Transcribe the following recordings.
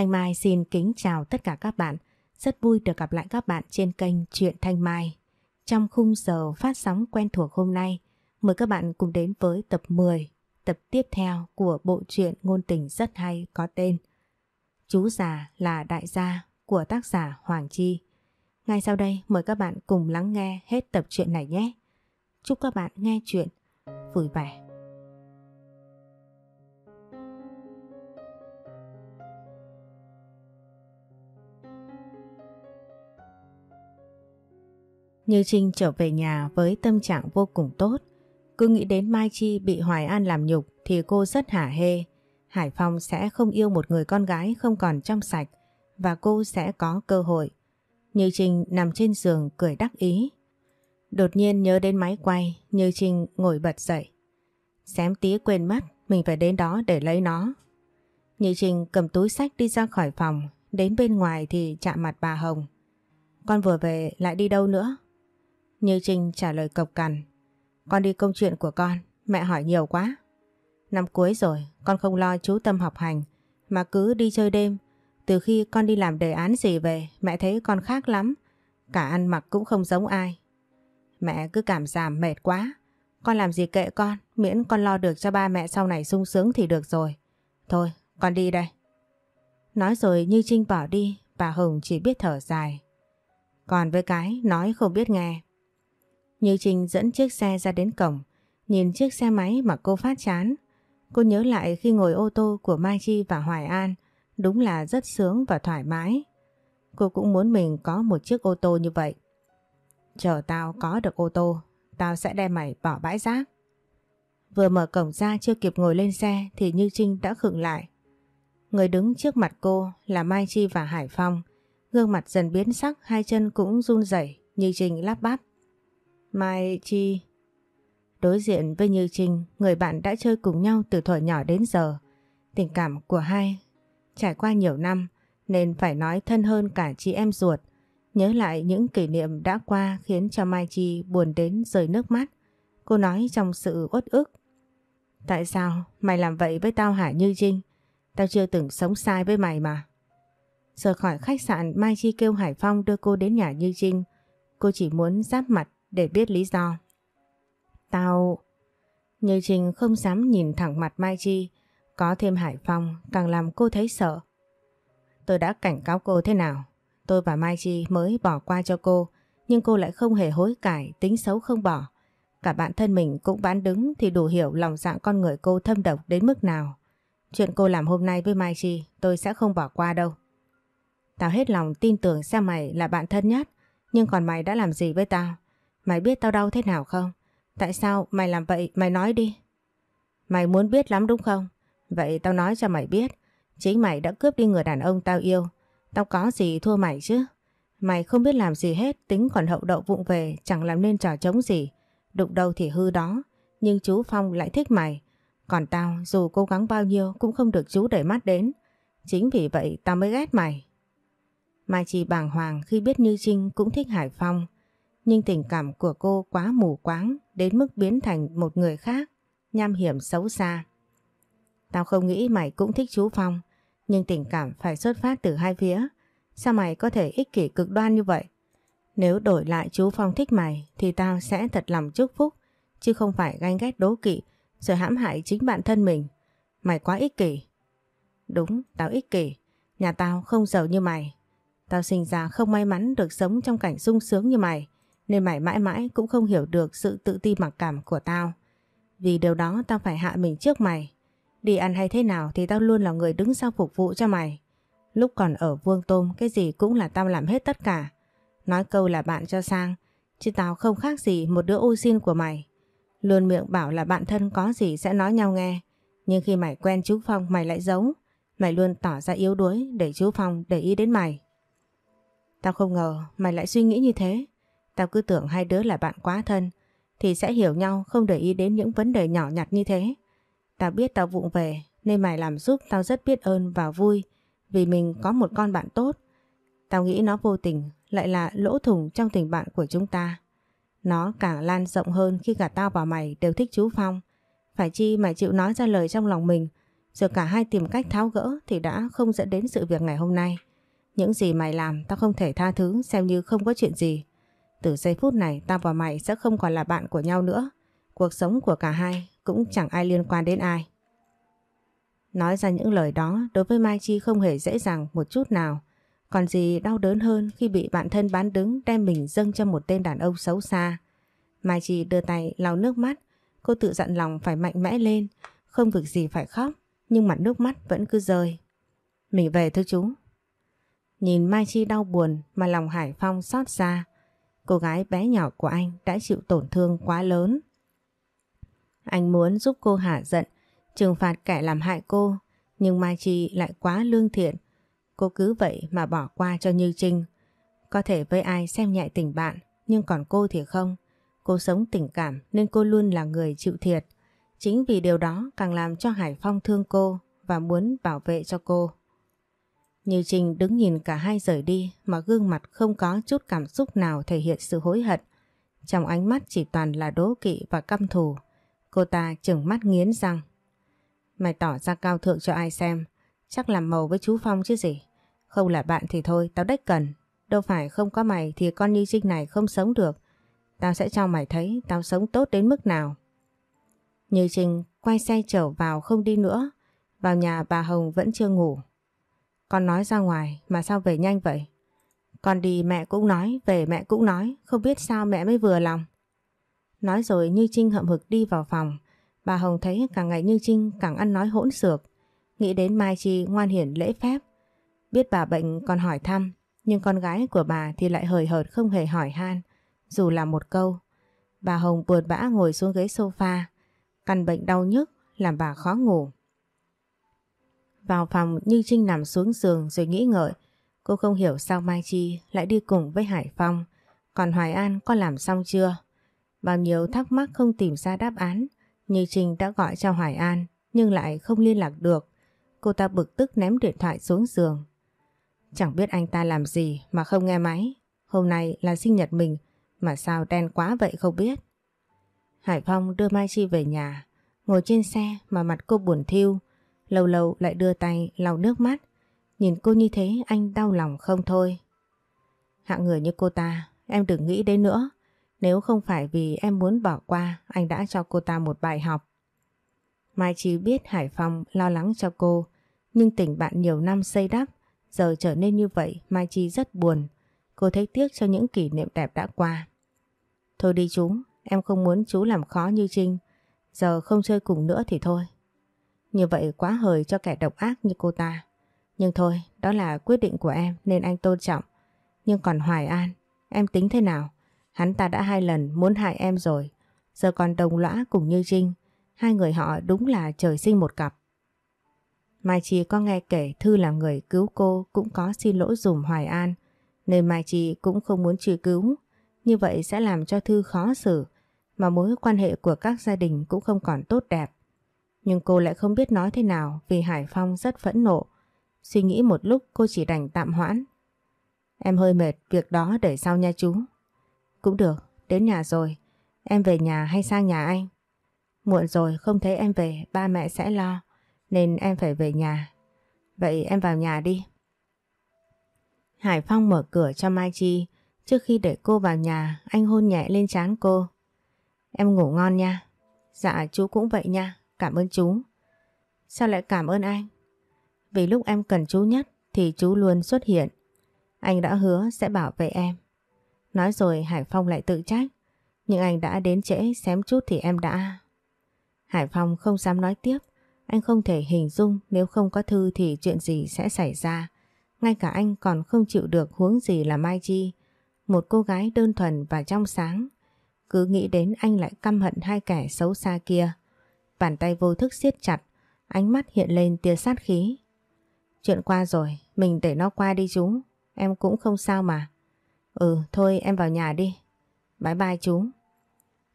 Thanh Mai xin kính chào tất cả các bạn. Rất vui được gặp lại các bạn trên kênh Truyện Thanh Mai. Trong khung giờ phát sóng quen thuộc hôm nay, mời các bạn cùng đến với tập 10, tập tiếp theo của bộ truyện ngôn tình rất hay có tên Chú già là đại gia của tác giả Hoàng Chi. Ngay sau đây mời các bạn cùng lắng nghe hết tập truyện này nhé. Chúc các bạn nghe chuyện vui vẻ. Như Trinh trở về nhà với tâm trạng vô cùng tốt. Cứ nghĩ đến Mai Chi bị Hoài An làm nhục thì cô rất hả hê. Hải Phong sẽ không yêu một người con gái không còn trong sạch và cô sẽ có cơ hội. Như Trinh nằm trên giường cười đắc ý. Đột nhiên nhớ đến máy quay, Như Trinh ngồi bật dậy. Xém tí quên mất, mình phải đến đó để lấy nó. Như Trinh cầm túi sách đi ra khỏi phòng, đến bên ngoài thì chạm mặt bà Hồng. Con vừa về lại đi đâu nữa? Như Trinh trả lời cộc cằn. Con đi công chuyện của con, mẹ hỏi nhiều quá. Năm cuối rồi, con không lo chú tâm học hành, mà cứ đi chơi đêm. Từ khi con đi làm đề án gì về, mẹ thấy con khác lắm. Cả ăn mặc cũng không giống ai. Mẹ cứ cảm giảm mệt quá. Con làm gì kệ con, miễn con lo được cho ba mẹ sau này sung sướng thì được rồi. Thôi, con đi đây. Nói rồi như Trinh bỏ đi, bà Hồng chỉ biết thở dài. Còn với cái nói không biết nghe. Như Trinh dẫn chiếc xe ra đến cổng, nhìn chiếc xe máy mà cô phát chán. Cô nhớ lại khi ngồi ô tô của Mai Chi và Hoài An, đúng là rất sướng và thoải mái. Cô cũng muốn mình có một chiếc ô tô như vậy. Chờ tao có được ô tô, tao sẽ đem mày bỏ bãi rác. Vừa mở cổng ra chưa kịp ngồi lên xe thì Như Trinh đã khựng lại. Người đứng trước mặt cô là Mai Chi và Hải Phong. Gương mặt dần biến sắc, hai chân cũng run rẩy Như Trinh lắp bắp. Mai Chi... Đối diện với Như Trinh, người bạn đã chơi cùng nhau từ thuở nhỏ đến giờ. Tình cảm của hai trải qua nhiều năm nên phải nói thân hơn cả chị em ruột. Nhớ lại những kỷ niệm đã qua khiến cho Mai Chi buồn đến rơi nước mắt. Cô nói trong sự uất ức. Tại sao mày làm vậy với tao hả Như Trinh? Tao chưa từng sống sai với mày mà. Rời khỏi khách sạn Mai Chi kêu Hải Phong đưa cô đến nhà Như Trinh. Cô chỉ muốn giáp mặt để biết lý do. Tao... Như Trinh không dám nhìn thẳng mặt Mai Chi, có thêm Hải Phong càng làm cô thấy sợ. Tôi đã cảnh cáo cô thế nào? Tôi và Mai Chi mới bỏ qua cho cô, nhưng cô lại không hề hối cải, tính xấu không bỏ. Cả bạn thân mình cũng bán đứng thì đủ hiểu lòng dạng con người cô thâm độc đến mức nào. Chuyện cô làm hôm nay với Mai Chi tôi sẽ không bỏ qua đâu. Tao hết lòng tin tưởng xem mày là bạn thân nhất, nhưng còn mày đã làm gì với tao? Mày biết tao đau thế nào không? Tại sao mày làm vậy mày nói đi. Mày muốn biết lắm đúng không? Vậy tao nói cho mày biết. Chính mày đã cướp đi người đàn ông tao yêu. Tao có gì thua mày chứ? Mày không biết làm gì hết, tính còn hậu đậu vụng về, chẳng làm nên trò chống gì. Đụng đâu thì hư đó, nhưng chú Phong lại thích mày. Còn tao dù cố gắng bao nhiêu cũng không được chú để mắt đến. Chính vì vậy tao mới ghét mày. Mai chỉ bàng hoàng khi biết Như Trinh cũng thích Hải Phong nhưng tình cảm của cô quá mù quáng đến mức biến thành một người khác, nham hiểm xấu xa. Tao không nghĩ mày cũng thích chú Phong, nhưng tình cảm phải xuất phát từ hai phía. Sao mày có thể ích kỷ cực đoan như vậy? Nếu đổi lại chú Phong thích mày thì tao sẽ thật lòng chúc phúc, chứ không phải ganh ghét đố kỵ rồi hãm hại chính bản thân mình. Mày quá ích kỷ. Đúng, tao ích kỷ. Nhà tao không giàu như mày. Tao sinh ra không may mắn được sống trong cảnh sung sướng như mày nên mày mãi mãi cũng không hiểu được sự tự ti mặc cảm của tao. Vì điều đó tao phải hạ mình trước mày. Đi ăn hay thế nào thì tao luôn là người đứng sau phục vụ cho mày. Lúc còn ở Vương Tôm cái gì cũng là tao làm hết tất cả. Nói câu là bạn cho sang, chứ tao không khác gì một đứa ô xin của mày. Luôn miệng bảo là bạn thân có gì sẽ nói nhau nghe. Nhưng khi mày quen chú Phong mày lại giấu. Mày luôn tỏ ra yếu đuối để chú Phong để ý đến mày. Tao không ngờ mày lại suy nghĩ như thế. Tao cứ tưởng hai đứa là bạn quá thân, thì sẽ hiểu nhau không để ý đến những vấn đề nhỏ nhặt như thế. Tao biết tao vụng về, nên mày làm giúp tao rất biết ơn và vui, vì mình có một con bạn tốt. Tao nghĩ nó vô tình lại là lỗ thủng trong tình bạn của chúng ta. Nó càng lan rộng hơn khi cả tao và mày đều thích chú Phong. Phải chi mày chịu nói ra lời trong lòng mình, Rồi cả hai tìm cách tháo gỡ thì đã không dẫn đến sự việc ngày hôm nay. Những gì mày làm tao không thể tha thứ, xem như không có chuyện gì. Từ giây phút này tao và mày sẽ không còn là bạn của nhau nữa. Cuộc sống của cả hai cũng chẳng ai liên quan đến ai. Nói ra những lời đó đối với Mai Chi không hề dễ dàng một chút nào. Còn gì đau đớn hơn khi bị bạn thân bán đứng đem mình dâng cho một tên đàn ông xấu xa. Mai Chi đưa tay lau nước mắt, cô tự dặn lòng phải mạnh mẽ lên, không việc gì phải khóc, nhưng mặt nước mắt vẫn cứ rơi. Mình về thôi chú. Nhìn Mai Chi đau buồn mà lòng Hải Phong xót xa. Cô gái bé nhỏ của anh đã chịu tổn thương quá lớn. Anh muốn giúp cô hạ giận, trừng phạt kẻ làm hại cô, nhưng Mai Chi lại quá lương thiện. Cô cứ vậy mà bỏ qua cho Như Trinh. Có thể với ai xem nhẹ tình bạn, nhưng còn cô thì không. Cô sống tình cảm nên cô luôn là người chịu thiệt. Chính vì điều đó càng làm cho Hải Phong thương cô và muốn bảo vệ cho cô. Như Trinh đứng nhìn cả hai rời đi mà gương mặt không có chút cảm xúc nào thể hiện sự hối hận. Trong ánh mắt chỉ toàn là đố kỵ và căm thù. Cô ta chừng mắt nghiến răng. Mày tỏ ra cao thượng cho ai xem, chắc làm màu với chú Phong chứ gì. Không là bạn thì thôi, tao đếch cần. Đâu phải không có mày thì con Như Trinh này không sống được. Tao sẽ cho mày thấy tao sống tốt đến mức nào. Như Trinh quay xe trở vào không đi nữa. Vào nhà bà Hồng vẫn chưa ngủ. Con nói ra ngoài mà sao về nhanh vậy? Con đi mẹ cũng nói, về mẹ cũng nói, không biết sao mẹ mới vừa lòng. Nói rồi Như Trinh hậm hực đi vào phòng. Bà Hồng thấy càng ngày Như Trinh càng ăn nói hỗn xược. Nghĩ đến Mai Chi ngoan hiển lễ phép. Biết bà bệnh còn hỏi thăm, nhưng con gái của bà thì lại hời hợt không hề hỏi han, dù là một câu. Bà Hồng buồn bã ngồi xuống ghế sofa, căn bệnh đau nhức làm bà khó ngủ. Vào phòng Như Trinh nằm xuống giường rồi nghĩ ngợi. Cô không hiểu sao Mai Chi lại đi cùng với Hải Phong. Còn Hoài An có làm xong chưa? Bao nhiêu thắc mắc không tìm ra đáp án. Như Trinh đã gọi cho Hoài An, nhưng lại không liên lạc được. Cô ta bực tức ném điện thoại xuống giường. Chẳng biết anh ta làm gì mà không nghe máy. Hôm nay là sinh nhật mình, mà sao đen quá vậy không biết. Hải Phong đưa Mai Chi về nhà. Ngồi trên xe mà mặt cô buồn thiêu. Lâu lâu lại đưa tay lau nước mắt. Nhìn cô như thế anh đau lòng không thôi. Hạng người như cô ta, em đừng nghĩ đến nữa. Nếu không phải vì em muốn bỏ qua, anh đã cho cô ta một bài học. Mai Chi biết Hải Phong lo lắng cho cô, nhưng tình bạn nhiều năm xây đắp, giờ trở nên như vậy Mai Chi rất buồn. Cô thấy tiếc cho những kỷ niệm đẹp đã qua. Thôi đi chú, em không muốn chú làm khó như Trinh. Giờ không chơi cùng nữa thì thôi. Như vậy quá hời cho kẻ độc ác như cô ta. Nhưng thôi, đó là quyết định của em nên anh tôn trọng. Nhưng còn Hoài An, em tính thế nào? Hắn ta đã hai lần muốn hại em rồi. Giờ còn đồng lõa cùng như Trinh. Hai người họ đúng là trời sinh một cặp. Mai Chi có nghe kể Thư là người cứu cô cũng có xin lỗi dùm Hoài An. Nên Mai Chi cũng không muốn truy cứu. Như vậy sẽ làm cho Thư khó xử. Mà mối quan hệ của các gia đình cũng không còn tốt đẹp. Nhưng cô lại không biết nói thế nào vì Hải Phong rất phẫn nộ. Suy nghĩ một lúc cô chỉ đành tạm hoãn. Em hơi mệt, việc đó để sau nha chú. Cũng được, đến nhà rồi. Em về nhà hay sang nhà anh? Muộn rồi, không thấy em về, ba mẹ sẽ lo. Nên em phải về nhà. Vậy em vào nhà đi. Hải Phong mở cửa cho Mai Chi. Trước khi để cô vào nhà, anh hôn nhẹ lên trán cô. Em ngủ ngon nha. Dạ chú cũng vậy nha. Cảm ơn chú. Sao lại cảm ơn anh? Vì lúc em cần chú nhất thì chú luôn xuất hiện. Anh đã hứa sẽ bảo vệ em. Nói rồi Hải Phong lại tự trách. Nhưng anh đã đến trễ xém chút thì em đã... Hải Phong không dám nói tiếp. Anh không thể hình dung nếu không có Thư thì chuyện gì sẽ xảy ra. Ngay cả anh còn không chịu được huống gì là Mai Chi. Một cô gái đơn thuần và trong sáng. Cứ nghĩ đến anh lại căm hận hai kẻ xấu xa kia. Bàn tay vô thức siết chặt, ánh mắt hiện lên tia sát khí. Chuyện qua rồi, mình để nó qua đi chú. Em cũng không sao mà. Ừ, thôi em vào nhà đi. Bye bye chú.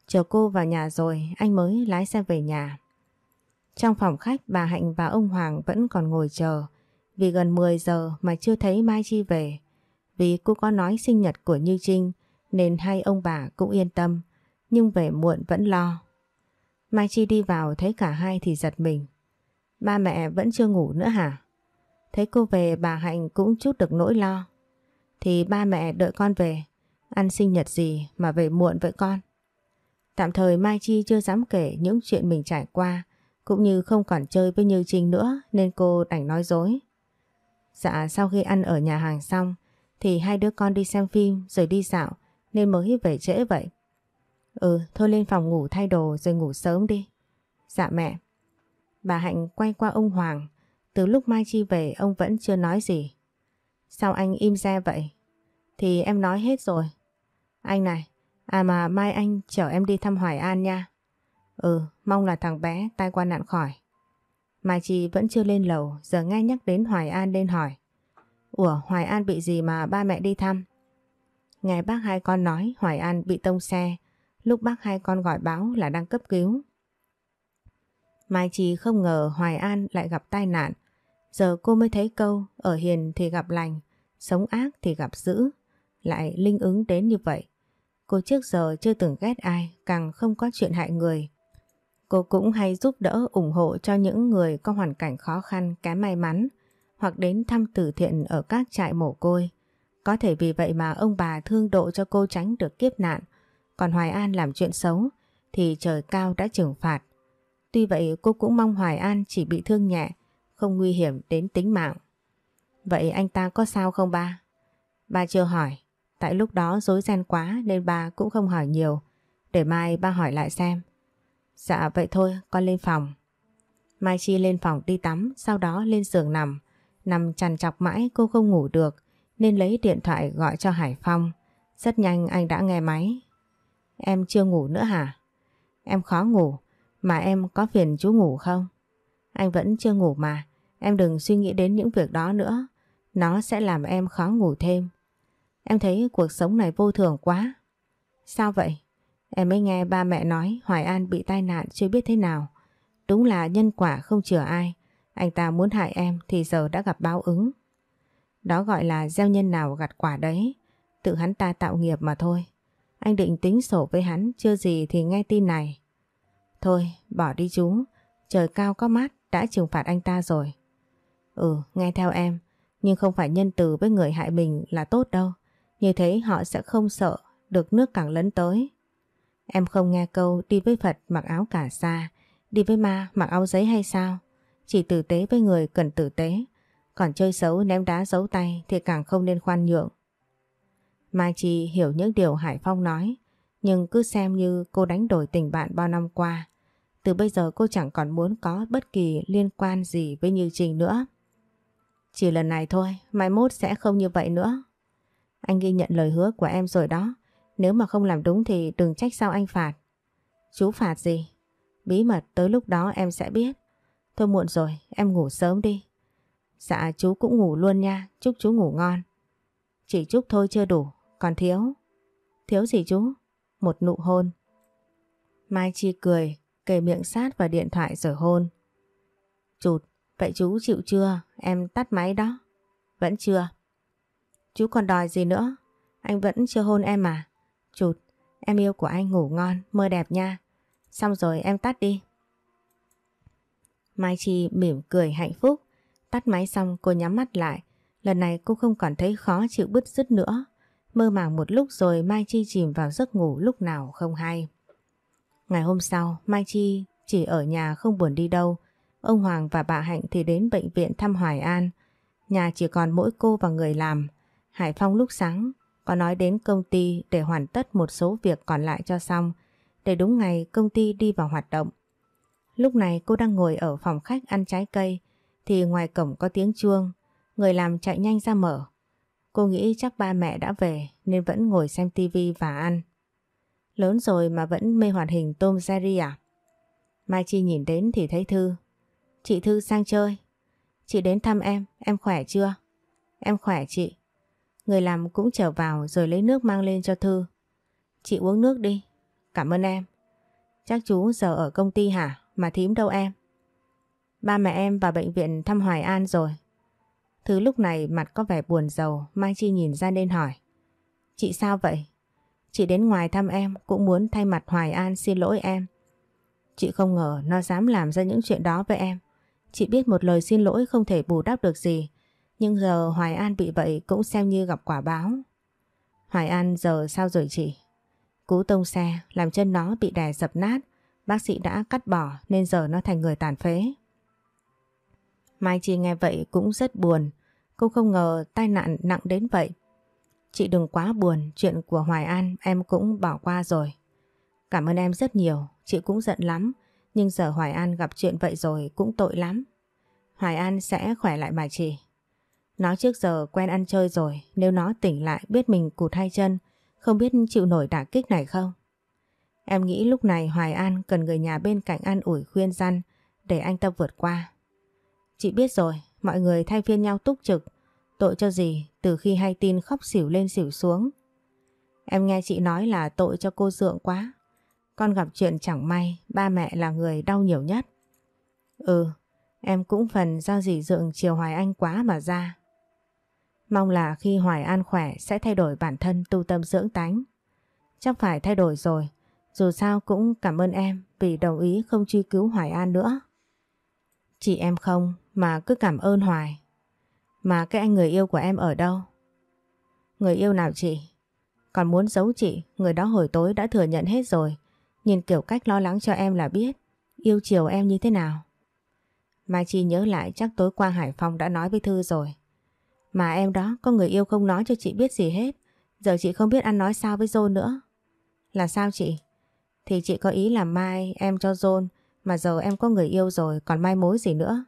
Chờ cô vào nhà rồi, anh mới lái xe về nhà. Trong phòng khách bà Hạnh và ông Hoàng vẫn còn ngồi chờ. Vì gần 10 giờ mà chưa thấy Mai Chi về. Vì cô có nói sinh nhật của Như Trinh nên hai ông bà cũng yên tâm. Nhưng về muộn vẫn lo. Mai Chi đi vào thấy cả hai thì giật mình. Ba mẹ vẫn chưa ngủ nữa hả? Thấy cô về, bà Hạnh cũng chút được nỗi lo. Thì ba mẹ đợi con về. Ăn sinh nhật gì mà về muộn vậy con? Tạm thời Mai Chi chưa dám kể những chuyện mình trải qua, cũng như không còn chơi với Như Trinh nữa, nên cô đành nói dối. Dạ sau khi ăn ở nhà hàng xong, thì hai đứa con đi xem phim rồi đi dạo, nên mới về trễ vậy. Ừ thôi lên phòng ngủ thay đồ rồi ngủ sớm đi. Dạ mẹ. Bà Hạnh quay qua ông Hoàng. Từ lúc Mai Chi về ông vẫn chưa nói gì. Sao anh im ra vậy? Thì em nói hết rồi. Anh này, à mà mai anh chở em đi thăm Hoài An nha. Ừ, mong là thằng bé tai qua nạn khỏi. Mai Chi vẫn chưa lên lầu, giờ nghe nhắc đến Hoài An lên hỏi. Ủa, Hoài An bị gì mà ba mẹ đi thăm? Nghe bác hai con nói Hoài An bị tông xe, lúc bác hai con gọi báo là đang cấp cứu. Mai Chi không ngờ Hoài An lại gặp tai nạn. Giờ cô mới thấy câu ở hiền thì gặp lành, sống ác thì gặp dữ. Lại linh ứng đến như vậy. Cô trước giờ chưa từng ghét ai, càng không có chuyện hại người. Cô cũng hay giúp đỡ ủng hộ cho những người có hoàn cảnh khó khăn kém may mắn hoặc đến thăm từ thiện ở các trại mồ côi. Có thể vì vậy mà ông bà thương độ cho cô tránh được kiếp nạn. Còn Hoài An làm chuyện xấu thì trời cao đã trừng phạt. Tuy vậy cô cũng mong Hoài An chỉ bị thương nhẹ, không nguy hiểm đến tính mạng. Vậy anh ta có sao không ba? Ba chưa hỏi, tại lúc đó dối ren quá nên ba cũng không hỏi nhiều. Để mai ba hỏi lại xem. Dạ vậy thôi con lên phòng. Mai Chi lên phòng đi tắm sau đó lên giường nằm. Nằm chằn chọc mãi cô không ngủ được nên lấy điện thoại gọi cho Hải Phong. Rất nhanh anh đã nghe máy. Em chưa ngủ nữa hả? Em khó ngủ, mà em có phiền chú ngủ không? Anh vẫn chưa ngủ mà. Em đừng suy nghĩ đến những việc đó nữa. Nó sẽ làm em khó ngủ thêm. Em thấy cuộc sống này vô thường quá. Sao vậy? Em mới nghe ba mẹ nói Hoài An bị tai nạn chưa biết thế nào. Đúng là nhân quả không chừa ai. Anh ta muốn hại em thì giờ đã gặp báo ứng. Đó gọi là gieo nhân nào gặt quả đấy. Tự hắn ta tạo nghiệp mà thôi. Anh định tính sổ với hắn chưa gì thì nghe tin này. Thôi bỏ đi chú. Trời cao có mát đã trừng phạt anh ta rồi. Ừ nghe theo em. Nhưng không phải nhân từ với người hại mình là tốt đâu. Như thế họ sẽ không sợ được nước càng lấn tới. Em không nghe câu đi với Phật mặc áo cả sa, đi với ma mặc áo giấy hay sao? Chỉ tử tế với người cần tử tế, còn chơi xấu ném đá giấu tay thì càng không nên khoan nhượng. Mai Chi hiểu những điều Hải Phong nói, nhưng cứ xem như cô đánh đổi tình bạn bao năm qua. Từ bây giờ cô chẳng còn muốn có bất kỳ liên quan gì với Như Trình nữa. Chỉ lần này thôi, mai mốt sẽ không như vậy nữa. Anh ghi nhận lời hứa của em rồi đó. Nếu mà không làm đúng thì đừng trách sao anh phạt. Chú phạt gì? Bí mật tới lúc đó em sẽ biết. Thôi muộn rồi, em ngủ sớm đi. Dạ chú cũng ngủ luôn nha, chúc chú ngủ ngon. Chỉ chúc thôi chưa đủ, còn thiếu. Thiếu gì chú? Một nụ hôn. Mai Chi cười, kề miệng sát vào điện thoại rồi hôn. Chụt, vậy chú chịu chưa? Em tắt máy đó. Vẫn chưa. Chú còn đòi gì nữa? Anh vẫn chưa hôn em mà. Chụt, em yêu của anh ngủ ngon, mơ đẹp nha. Xong rồi em tắt đi. Mai Chi mỉm cười hạnh phúc. Tắt máy xong cô nhắm mắt lại. Lần này cô không còn thấy khó chịu bứt rứt nữa. Mơ màng một lúc rồi Mai Chi chìm vào giấc ngủ lúc nào không hay. Ngày hôm sau, Mai Chi chỉ ở nhà không buồn đi đâu. Ông Hoàng và bà Hạnh thì đến bệnh viện thăm Hoài An. Nhà chỉ còn mỗi cô và người làm. Hải Phong lúc sáng có nói đến công ty để hoàn tất một số việc còn lại cho xong để đúng ngày công ty đi vào hoạt động. Lúc này cô đang ngồi ở phòng khách ăn trái cây thì ngoài cổng có tiếng chuông, người làm chạy nhanh ra mở. Cô nghĩ chắc ba mẹ đã về nên vẫn ngồi xem tivi và ăn. Lớn rồi mà vẫn mê hoạt hình Tom Jerry à? Mai Chi nhìn đến thì thấy Thư. Chị Thư sang chơi. Chị đến thăm em, em khỏe chưa? Em khỏe chị. Người làm cũng trở vào rồi lấy nước mang lên cho Thư. Chị uống nước đi. Cảm ơn em. Chắc chú giờ ở công ty hả? Mà thím đâu em? Ba mẹ em vào bệnh viện thăm Hoài An rồi. Thứ lúc này mặt có vẻ buồn rầu, Mai Chi nhìn ra nên hỏi. Chị sao vậy? Chị đến ngoài thăm em cũng muốn thay mặt Hoài An xin lỗi em. Chị không ngờ nó dám làm ra những chuyện đó với em. Chị biết một lời xin lỗi không thể bù đắp được gì, nhưng giờ Hoài An bị vậy cũng xem như gặp quả báo. Hoài An giờ sao rồi chị? Cú tông xe làm chân nó bị đè dập nát, bác sĩ đã cắt bỏ nên giờ nó thành người tàn phế. Mai Chi nghe vậy cũng rất buồn, cô không ngờ tai nạn nặng đến vậy. Chị đừng quá buồn, chuyện của Hoài An em cũng bỏ qua rồi. Cảm ơn em rất nhiều, chị cũng giận lắm, nhưng giờ Hoài An gặp chuyện vậy rồi cũng tội lắm. Hoài An sẽ khỏe lại mà chị. Nó trước giờ quen ăn chơi rồi, nếu nó tỉnh lại biết mình cụt hai chân, không biết chịu nổi đả kích này không? Em nghĩ lúc này Hoài An cần người nhà bên cạnh an ủi khuyên răn để anh ta vượt qua. Chị biết rồi, mọi người thay phiên nhau túc trực. Tội cho gì từ khi hay tin khóc xỉu lên xỉu xuống. Em nghe chị nói là tội cho cô dượng quá. Con gặp chuyện chẳng may, ba mẹ là người đau nhiều nhất. Ừ, em cũng phần do dì dượng chiều Hoài Anh quá mà ra. Mong là khi Hoài An khỏe sẽ thay đổi bản thân tu tâm dưỡng tánh. Chắc phải thay đổi rồi, dù sao cũng cảm ơn em vì đồng ý không truy cứu Hoài An nữa. Chị em không mà cứ cảm ơn Hoài. Mà cái anh người yêu của em ở đâu? Người yêu nào chị? Còn muốn giấu chị, người đó hồi tối đã thừa nhận hết rồi. Nhìn kiểu cách lo lắng cho em là biết yêu chiều em như thế nào. Mai Chi nhớ lại chắc tối qua Hải Phong đã nói với Thư rồi. Mà em đó có người yêu không nói cho chị biết gì hết. Giờ chị không biết ăn nói sao với John nữa. Là sao chị? Thì chị có ý là mai em cho John mà giờ em có người yêu rồi còn mai mối gì nữa.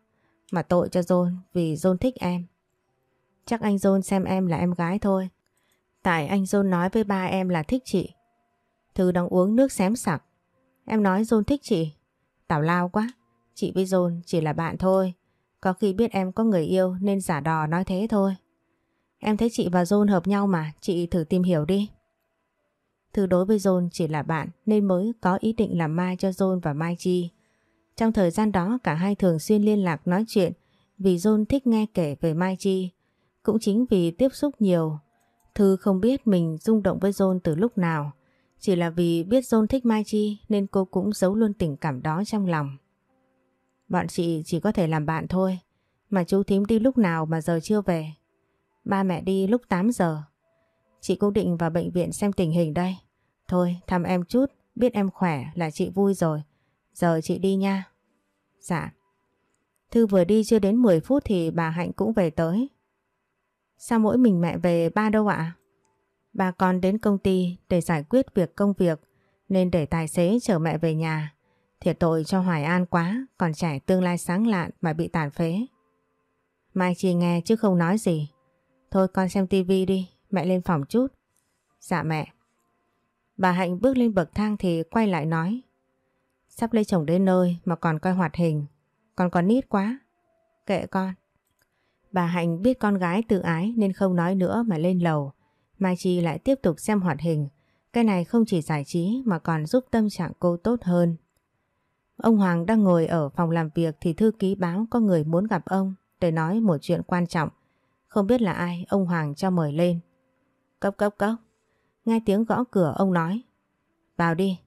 Mà tội cho John vì John thích em. Chắc anh John xem em là em gái thôi. Tại anh John nói với ba em là thích chị. Thư đang uống nước xém sặc. Em nói John thích chị. Tào lao quá. Chị với John chỉ là bạn thôi. Có khi biết em có người yêu nên giả đò nói thế thôi. Em thấy chị và John hợp nhau mà, chị thử tìm hiểu đi. Thư đối với John chỉ là bạn nên mới có ý định làm mai cho John và Mai Chi. Trong thời gian đó cả hai thường xuyên liên lạc nói chuyện vì John thích nghe kể về Mai Chi. Cũng chính vì tiếp xúc nhiều, Thư không biết mình rung động với John từ lúc nào. Chỉ là vì biết John thích Mai Chi nên cô cũng giấu luôn tình cảm đó trong lòng. Bọn chị chỉ có thể làm bạn thôi. Mà chú thím đi lúc nào mà giờ chưa về. Ba mẹ đi lúc 8 giờ. Chị cũng định vào bệnh viện xem tình hình đây. Thôi thăm em chút, biết em khỏe là chị vui rồi. Giờ chị đi nha. Dạ. Thư vừa đi chưa đến 10 phút thì bà Hạnh cũng về tới. Sao mỗi mình mẹ về ba đâu ạ? Bà con đến công ty để giải quyết việc công việc nên để tài xế chở mẹ về nhà. Thiệt tội cho Hoài An quá, còn trẻ tương lai sáng lạn mà bị tàn phế. Mai Chi nghe chứ không nói gì. Thôi con xem tivi đi, mẹ lên phòng chút. Dạ mẹ. Bà Hạnh bước lên bậc thang thì quay lại nói. Sắp lấy chồng đến nơi mà còn coi hoạt hình. Con còn nít quá. Kệ con. Bà Hạnh biết con gái tự ái nên không nói nữa mà lên lầu. Mai Chi lại tiếp tục xem hoạt hình. Cái này không chỉ giải trí mà còn giúp tâm trạng cô tốt hơn. Ông Hoàng đang ngồi ở phòng làm việc thì thư ký báo có người muốn gặp ông để nói một chuyện quan trọng. Không biết là ai, ông Hoàng cho mời lên. Cốc cốc cốc. Nghe tiếng gõ cửa ông nói. Vào đi.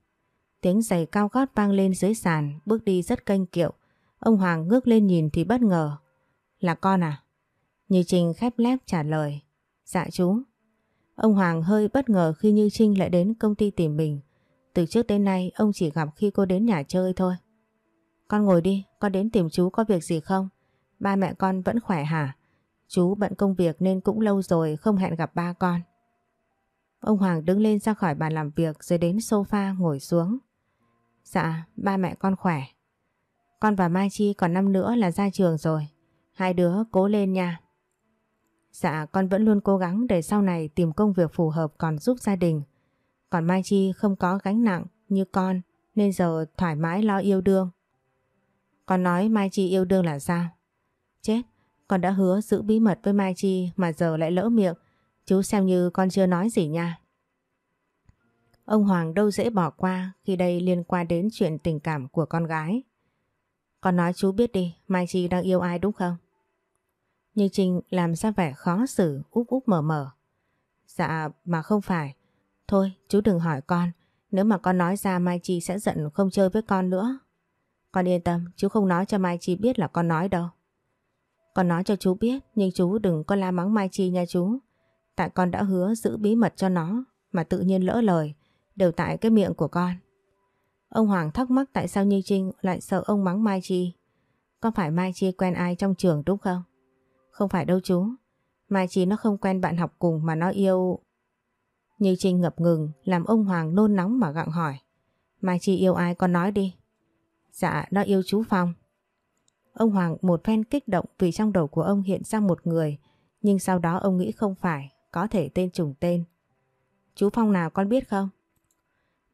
Tiếng giày cao gót vang lên dưới sàn, bước đi rất kênh kiệu. Ông Hoàng ngước lên nhìn thì bất ngờ. Là con à? Như Trinh khép lép trả lời. Dạ chú. Ông Hoàng hơi bất ngờ khi Như Trinh lại đến công ty tìm mình. Từ trước đến nay ông chỉ gặp khi cô đến nhà chơi thôi. Con ngồi đi, con đến tìm chú có việc gì không? Ba mẹ con vẫn khỏe hả? Chú bận công việc nên cũng lâu rồi không hẹn gặp ba con. Ông Hoàng đứng lên ra khỏi bàn làm việc rồi đến sofa ngồi xuống. Dạ, ba mẹ con khỏe. Con và Mai Chi còn năm nữa là ra trường rồi. Hai đứa cố lên nha. Dạ, con vẫn luôn cố gắng để sau này tìm công việc phù hợp còn giúp gia đình. Còn Mai Chi không có gánh nặng như con nên giờ thoải mái lo yêu đương. Con nói Mai Chi yêu đương là sao? Chết, con đã hứa giữ bí mật với Mai Chi mà giờ lại lỡ miệng. Chú xem như con chưa nói gì nha. Ông Hoàng đâu dễ bỏ qua khi đây liên quan đến chuyện tình cảm của con gái. Con nói chú biết đi, Mai Chi đang yêu ai đúng không? Như Trinh làm ra vẻ khó xử, úp úp mở mở. Dạ, mà không phải. Thôi, chú đừng hỏi con. Nếu mà con nói ra Mai Chi sẽ giận không chơi với con nữa. Con yên tâm, chú không nói cho Mai Chi biết là con nói đâu. Con nói cho chú biết, nhưng chú đừng có la mắng Mai Chi nha chú. Tại con đã hứa giữ bí mật cho nó, mà tự nhiên lỡ lời, đều tại cái miệng của con. Ông Hoàng thắc mắc tại sao Như Trinh lại sợ ông mắng Mai Chi. Có phải Mai Chi quen ai trong trường đúng không? Không phải đâu chú. Mai Chi nó không quen bạn học cùng mà nó yêu... Như Trinh ngập ngừng, làm ông Hoàng nôn nóng mà gặng hỏi. Mai Chi yêu ai con nói đi. Dạ nó yêu chú Phong. Ông Hoàng một phen kích động vì trong đầu của ông hiện ra một người, nhưng sau đó ông nghĩ không phải, có thể tên trùng tên. Chú Phong nào con biết không?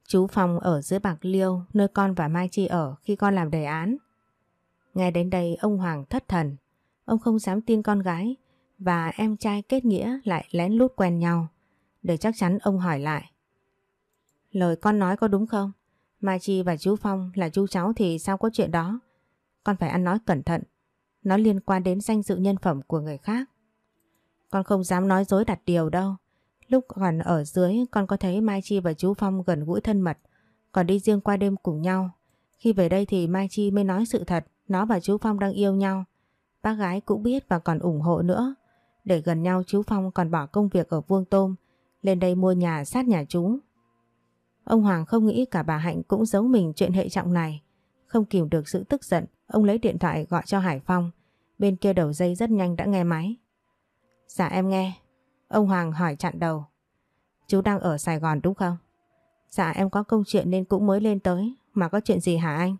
Chú Phong ở dưới Bạc Liêu, nơi con và Mai Chi ở khi con làm đề án. Nghe đến đây, ông Hoàng thất thần. Ông không dám tin con gái, và em trai kết nghĩa lại lén lút quen nhau. Để chắc chắn ông hỏi lại. Lời con nói có đúng không? Mai Chi và chú Phong là chú cháu thì sao có chuyện đó? Con phải ăn nói cẩn thận. Nó liên quan đến danh dự nhân phẩm của người khác. Con không dám nói dối đặt điều đâu. Lúc còn ở dưới con có thấy Mai Chi và chú Phong gần gũi thân mật. Còn đi riêng qua đêm cùng nhau. Khi về đây thì Mai Chi mới nói sự thật. Nó và chú Phong đang yêu nhau. Bác gái cũng biết và còn ủng hộ nữa. Để gần nhau chú Phong còn bỏ công việc ở Vuông Tôm. Lên đây mua nhà sát nhà chú. Ông Hoàng không nghĩ cả bà Hạnh cũng giấu mình chuyện hệ trọng này. Không kìm được sự tức giận, ông lấy điện thoại gọi cho Hải Phong. Bên kia đầu dây rất nhanh đã nghe máy. Dạ em nghe. Ông Hoàng hỏi chặn đầu. Chú đang ở Sài Gòn đúng không? Dạ em có công chuyện nên cũng mới lên tới. Mà có chuyện gì hả anh?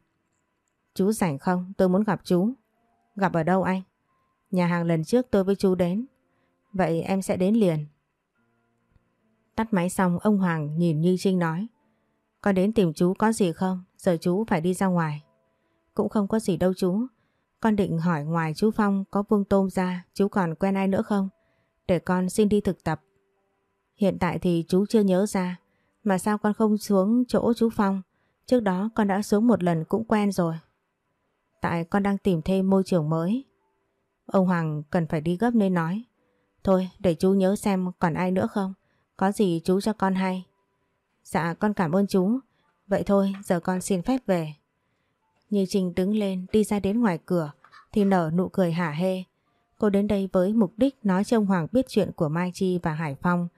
Chú rảnh không? Tôi muốn gặp chú. Gặp ở đâu anh? Nhà hàng lần trước tôi với chú đến. Vậy em sẽ đến liền. Tắt máy xong ông Hoàng nhìn Như Trinh nói. Con đến tìm chú có gì không? Giờ chú phải đi ra ngoài. Cũng không có gì đâu chú. Con định hỏi ngoài chú Phong có Vương Tôm ra, chú còn quen ai nữa không? Để con xin đi thực tập. Hiện tại thì chú chưa nhớ ra. Mà sao con không xuống chỗ chú Phong? Trước đó con đã xuống một lần cũng quen rồi. Tại con đang tìm thêm môi trường mới. Ông Hoàng cần phải đi gấp nên nói. Thôi, để chú nhớ xem còn ai nữa không? Có gì chú cho con hay. Dạ con cảm ơn chú. Vậy thôi, giờ con xin phép về. Như Trinh đứng lên, đi ra đến ngoài cửa, thì nở nụ cười hả hê. Cô đến đây với mục đích nói cho ông Hoàng biết chuyện của Mai Chi và Hải Phong.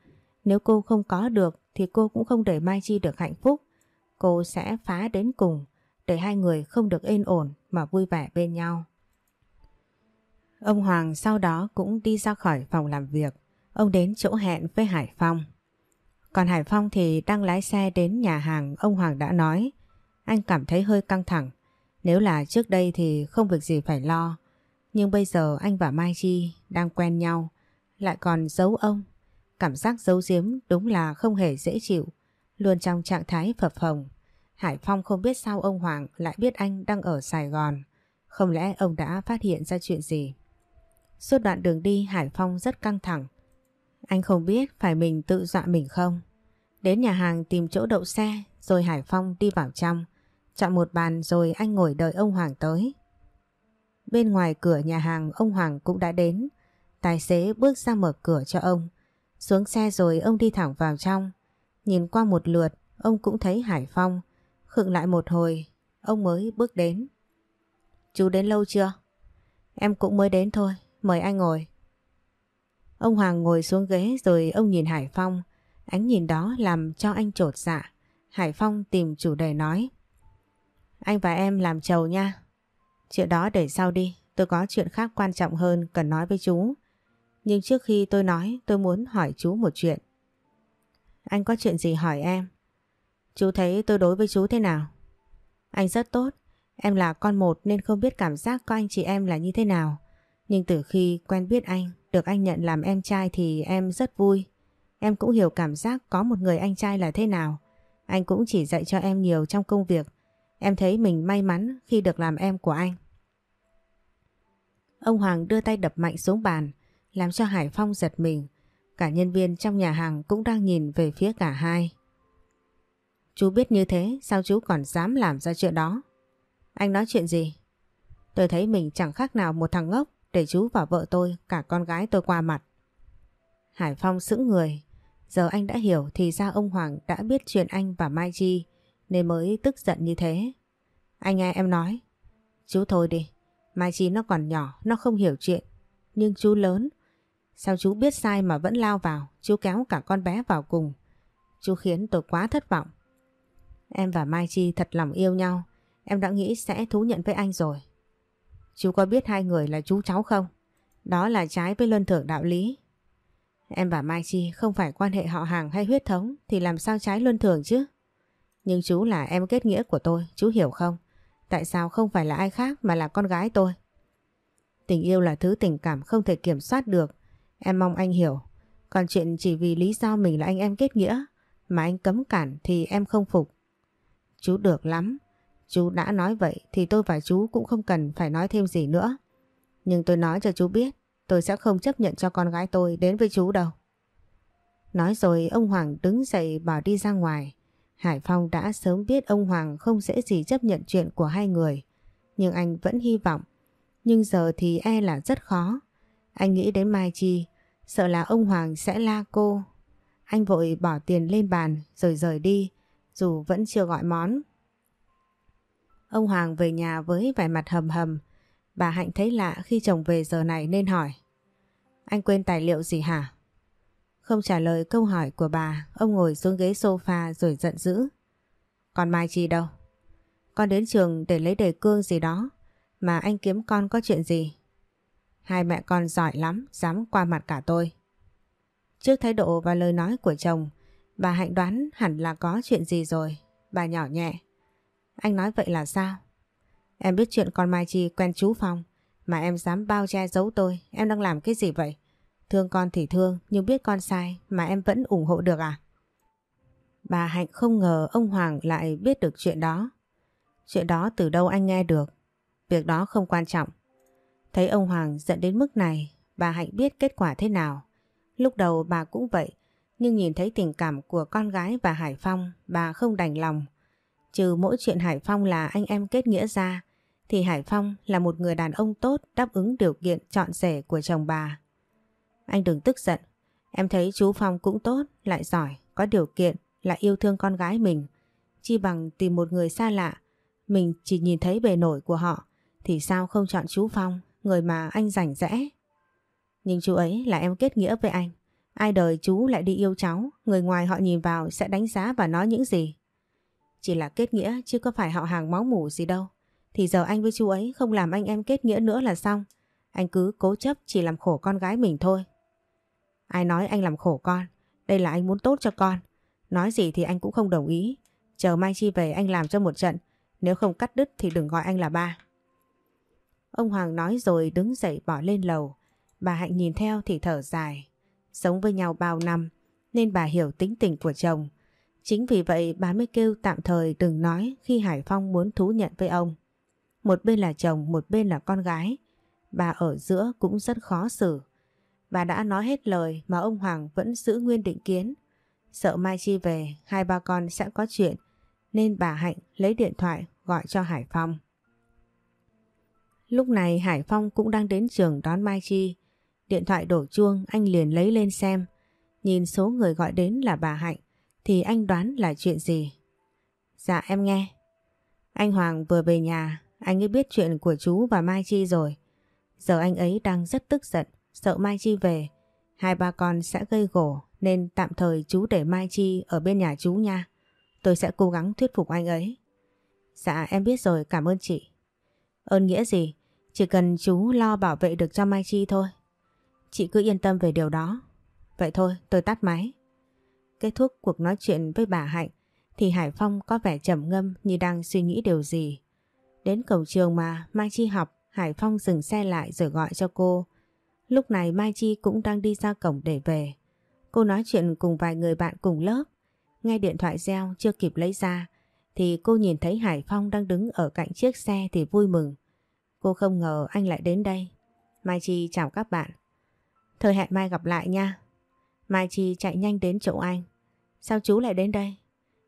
Nếu cô không có được, thì cô cũng không để Mai Chi được hạnh phúc. Cô sẽ phá đến cùng, để hai người không được yên ổn mà vui vẻ bên nhau. Ông Hoàng sau đó cũng đi ra khỏi phòng làm việc. Ông đến chỗ hẹn với Hải Phong. Còn Hải Phong thì đang lái xe đến nhà hàng, ông Hoàng đã nói. Anh cảm thấy hơi căng thẳng. Nếu là trước đây thì không việc gì phải lo. Nhưng bây giờ anh và Mai Chi đang quen nhau. Lại còn giấu ông. Cảm giác giấu giếm đúng là không hề dễ chịu. Luôn trong trạng thái phập phồng. Hải Phong không biết sao ông Hoàng lại biết anh đang ở Sài Gòn. Không lẽ ông đã phát hiện ra chuyện gì? Suốt đoạn đường đi, Hải Phong rất căng thẳng. Anh không biết phải mình tự dọa mình không. Đến nhà hàng tìm chỗ đậu xe, rồi Hải Phong đi vào trong. Chọn một bàn rồi anh ngồi đợi ông Hoàng tới. Bên ngoài cửa nhà hàng ông Hoàng cũng đã đến. Tài xế bước ra mở cửa cho ông. Xuống xe rồi ông đi thẳng vào trong. Nhìn qua một lượt, ông cũng thấy Hải Phong. Khựng lại một hồi, ông mới bước đến. Chú đến lâu chưa? Em cũng mới đến thôi. Mời anh ngồi. Ông Hoàng ngồi xuống ghế rồi ông nhìn Hải Phong. Ánh nhìn đó làm cho anh trột dạ. Hải Phong tìm chủ đề nói. Anh và em làm chầu nha. Chuyện đó để sau đi. Tôi có chuyện khác quan trọng hơn cần nói với chú. Nhưng trước khi tôi nói tôi muốn hỏi chú một chuyện. Anh có chuyện gì hỏi em? Chú thấy tôi đối với chú thế nào? Anh rất tốt. Em là con một nên không biết cảm giác có anh chị em là như thế nào. Nhưng từ khi quen biết anh, được anh nhận làm em trai thì em rất vui. Em cũng hiểu cảm giác có một người anh trai là thế nào. Anh cũng chỉ dạy cho em nhiều trong công việc. Em thấy mình may mắn khi được làm em của anh. Ông Hoàng đưa tay đập mạnh xuống bàn, làm cho Hải Phong giật mình. Cả nhân viên trong nhà hàng cũng đang nhìn về phía cả hai. Chú biết như thế, sao chú còn dám làm ra chuyện đó? Anh nói chuyện gì? Tôi thấy mình chẳng khác nào một thằng ngốc để chú và vợ tôi, cả con gái tôi qua mặt. Hải Phong sững người. Giờ anh đã hiểu thì ra ông Hoàng đã biết chuyện anh và Mai Chi nên mới tức giận như thế. Anh nghe em nói, Chú thôi đi, Mai Chi nó còn nhỏ, nó không hiểu chuyện. Nhưng chú lớn, sao chú biết sai mà vẫn lao vào, chú kéo cả con bé vào cùng. Chú khiến tôi quá thất vọng. Em và Mai Chi thật lòng yêu nhau, em đã nghĩ sẽ thú nhận với anh rồi. Chú có biết hai người là chú cháu không? Đó là trái với luân thưởng đạo lý. Em và Mai Chi không phải quan hệ họ hàng hay huyết thống thì làm sao trái luân thường chứ? Nhưng chú là em kết nghĩa của tôi, chú hiểu không? Tại sao không phải là ai khác mà là con gái tôi? Tình yêu là thứ tình cảm không thể kiểm soát được. Em mong anh hiểu. Còn chuyện chỉ vì lý do mình là anh em kết nghĩa mà anh cấm cản thì em không phục. Chú được lắm. Chú đã nói vậy thì tôi và chú cũng không cần phải nói thêm gì nữa. Nhưng tôi nói cho chú biết tôi sẽ không chấp nhận cho con gái tôi đến với chú đâu. Nói rồi ông Hoàng đứng dậy bảo đi ra ngoài. Hải Phong đã sớm biết ông Hoàng không dễ gì chấp nhận chuyện của hai người. Nhưng anh vẫn hy vọng. Nhưng giờ thì e là rất khó. Anh nghĩ đến Mai Chi, sợ là ông Hoàng sẽ la cô. Anh vội bỏ tiền lên bàn rồi rời đi, dù vẫn chưa gọi món. Ông Hoàng về nhà với vẻ mặt hầm hầm. Bà Hạnh thấy lạ khi chồng về giờ này nên hỏi. Anh quên tài liệu gì hả? Không trả lời câu hỏi của bà, ông ngồi xuống ghế sofa rồi giận dữ. Còn Mai Chi đâu? Con đến trường để lấy đề cương gì đó, mà anh kiếm con có chuyện gì? Hai mẹ con giỏi lắm, dám qua mặt cả tôi. Trước thái độ và lời nói của chồng, bà Hạnh đoán hẳn là có chuyện gì rồi. Bà nhỏ nhẹ. Anh nói vậy là sao? Em biết chuyện con Mai Chi quen chú Phong, mà em dám bao che giấu tôi, em đang làm cái gì vậy? Thương con thì thương, nhưng biết con sai mà em vẫn ủng hộ được à? Bà Hạnh không ngờ ông Hoàng lại biết được chuyện đó. Chuyện đó từ đâu anh nghe được? Việc đó không quan trọng. Thấy ông Hoàng giận đến mức này, bà Hạnh biết kết quả thế nào. Lúc đầu bà cũng vậy, nhưng nhìn thấy tình cảm của con gái và Hải Phong, bà không đành lòng. Trừ mỗi chuyện Hải Phong là anh em kết nghĩa ra, thì Hải Phong là một người đàn ông tốt đáp ứng điều kiện chọn rể của chồng bà. Anh đừng tức giận, em thấy chú Phong cũng tốt, lại giỏi, có điều kiện, lại yêu thương con gái mình. Chi bằng tìm một người xa lạ, mình chỉ nhìn thấy bề nổi của họ, thì sao không chọn chú Phong, người mà anh rảnh rẽ. Nhưng chú ấy là em kết nghĩa với anh. Ai đời chú lại đi yêu cháu, người ngoài họ nhìn vào sẽ đánh giá và nói những gì. Chỉ là kết nghĩa chứ có phải họ hàng máu mủ gì đâu. Thì giờ anh với chú ấy không làm anh em kết nghĩa nữa là xong. Anh cứ cố chấp chỉ làm khổ con gái mình thôi. Ai nói anh làm khổ con? Đây là anh muốn tốt cho con. Nói gì thì anh cũng không đồng ý. Chờ Mai Chi về anh làm cho một trận. Nếu không cắt đứt thì đừng gọi anh là ba. Ông Hoàng nói rồi đứng dậy bỏ lên lầu. Bà Hạnh nhìn theo thì thở dài. Sống với nhau bao năm nên bà hiểu tính tình của chồng. Chính vì vậy bà mới kêu tạm thời đừng nói khi Hải Phong muốn thú nhận với ông. Một bên là chồng, một bên là con gái. Bà ở giữa cũng rất khó xử. Bà đã nói hết lời mà ông Hoàng vẫn giữ nguyên định kiến. Sợ Mai Chi về, hai ba con sẽ có chuyện, nên bà Hạnh lấy điện thoại gọi cho Hải Phong. Lúc này Hải Phong cũng đang đến trường đón Mai Chi. Điện thoại đổ chuông anh liền lấy lên xem. Nhìn số người gọi đến là bà Hạnh thì anh đoán là chuyện gì. Dạ em nghe. Anh Hoàng vừa về nhà, anh ấy biết chuyện của chú và Mai Chi rồi. Giờ anh ấy đang rất tức giận, sợ Mai Chi về. Hai ba con sẽ gây gổ nên tạm thời chú để Mai Chi ở bên nhà chú nha. Tôi sẽ cố gắng thuyết phục anh ấy. Dạ em biết rồi, cảm ơn chị. Ơn nghĩa gì? Chỉ cần chú lo bảo vệ được cho Mai Chi thôi. Chị cứ yên tâm về điều đó. Vậy thôi, tôi tắt máy. Kết thúc cuộc nói chuyện với bà Hạnh thì Hải Phong có vẻ trầm ngâm như đang suy nghĩ điều gì. Đến cổng trường mà Mai Chi học, Hải Phong dừng xe lại rồi gọi cho cô. Lúc này Mai Chi cũng đang đi ra cổng để về. Cô nói chuyện cùng vài người bạn cùng lớp. Nghe điện thoại reo chưa kịp lấy ra, thì cô nhìn thấy Hải Phong đang đứng ở cạnh chiếc xe thì vui mừng. Cô không ngờ anh lại đến đây. Mai Chi chào các bạn. Thời hẹn mai gặp lại nha. Mai Chi chạy nhanh đến chỗ anh. Sao chú lại đến đây?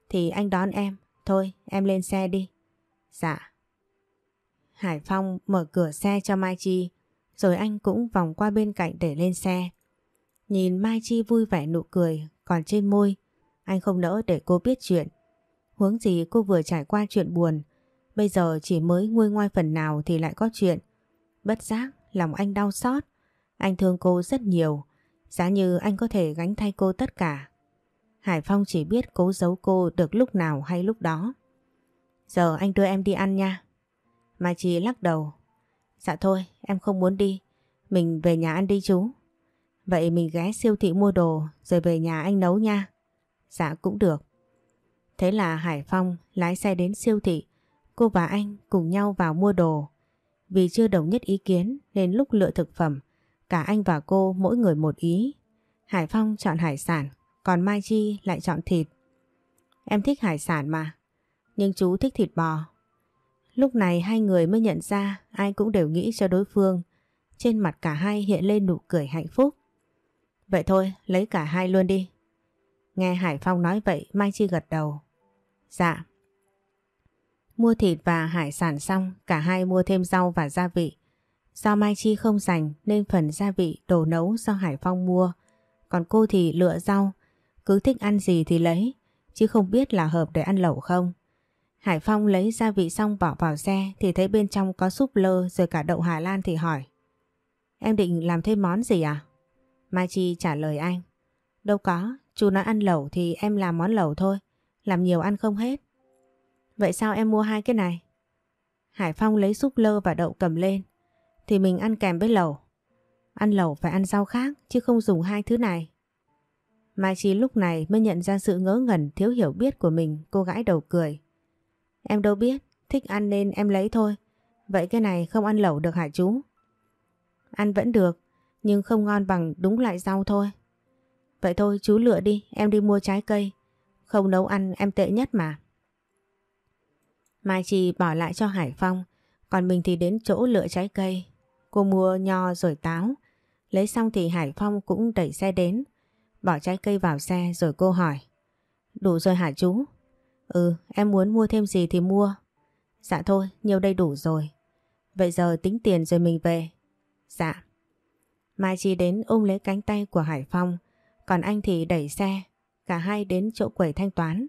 Thì anh đón em. Thôi, em lên xe đi. Dạ. Hải Phong mở cửa xe cho Mai Chi. Rồi anh cũng vòng qua bên cạnh để lên xe. Nhìn Mai Chi vui vẻ nụ cười còn trên môi. Anh không nỡ để cô biết chuyện. hướng gì cô vừa trải qua chuyện buồn. Bây giờ chỉ mới nguôi ngoai phần nào thì lại có chuyện. Bất giác, lòng anh đau xót. Anh thương cô rất nhiều. Giá như anh có thể gánh thay cô tất cả. Hải Phong chỉ biết cố giấu cô được lúc nào hay lúc đó. Giờ anh đưa em đi ăn nha. Mai Chi lắc đầu. Dạ thôi, em không muốn đi. Mình về nhà ăn đi chú. Vậy mình ghé siêu thị mua đồ rồi về nhà anh nấu nha. Dạ cũng được. Thế là Hải Phong lái xe đến siêu thị. Cô và anh cùng nhau vào mua đồ. Vì chưa đồng nhất ý kiến nên lúc lựa thực phẩm, cả anh và cô mỗi người một ý. Hải Phong chọn hải sản, còn Mai Chi lại chọn thịt. Em thích hải sản mà, nhưng chú thích thịt bò. Lúc này hai người mới nhận ra ai cũng đều nghĩ cho đối phương. Trên mặt cả hai hiện lên nụ cười hạnh phúc. Vậy thôi, lấy cả hai luôn đi. Nghe Hải Phong nói vậy Mai Chi gật đầu. Dạ. Mua thịt và hải sản xong cả hai mua thêm rau và gia vị. Do Mai Chi không dành nên phần gia vị đồ nấu do Hải Phong mua. Còn cô thì lựa rau, cứ thích ăn gì thì lấy, chứ không biết là hợp để ăn lẩu không. Hải Phong lấy gia vị xong bỏ vào xe thì thấy bên trong có súp lơ rồi cả đậu Hà Lan thì hỏi. Em định làm thêm món gì à? Mai Chi trả lời anh. Đâu có, chú nói ăn lẩu thì em làm món lẩu thôi. Làm nhiều ăn không hết. Vậy sao em mua hai cái này? Hải Phong lấy súp lơ và đậu cầm lên. Thì mình ăn kèm với lẩu. Ăn lẩu phải ăn rau khác chứ không dùng hai thứ này. Mai Chi lúc này mới nhận ra sự ngớ ngẩn thiếu hiểu biết của mình, cô gãi đầu cười. Em đâu biết, thích ăn nên em lấy thôi. Vậy cái này không ăn lẩu được hả chú? Ăn vẫn được, nhưng không ngon bằng đúng loại rau thôi. Vậy thôi chú lựa đi, em đi mua trái cây. Không nấu ăn em tệ nhất mà. Mai Chi bỏ lại cho Hải Phong, còn mình thì đến chỗ lựa trái cây. Cô mua nho rồi táo. Lấy xong thì Hải Phong cũng đẩy xe đến, bỏ trái cây vào xe rồi cô hỏi. Đủ rồi hả chú? Ừ, em muốn mua thêm gì thì mua. Dạ thôi, nhiều đây đủ rồi. Vậy giờ tính tiền rồi mình về. Dạ. Mai Chi đến ôm lấy cánh tay của Hải Phong, còn anh thì đẩy xe, cả hai đến chỗ quầy thanh toán.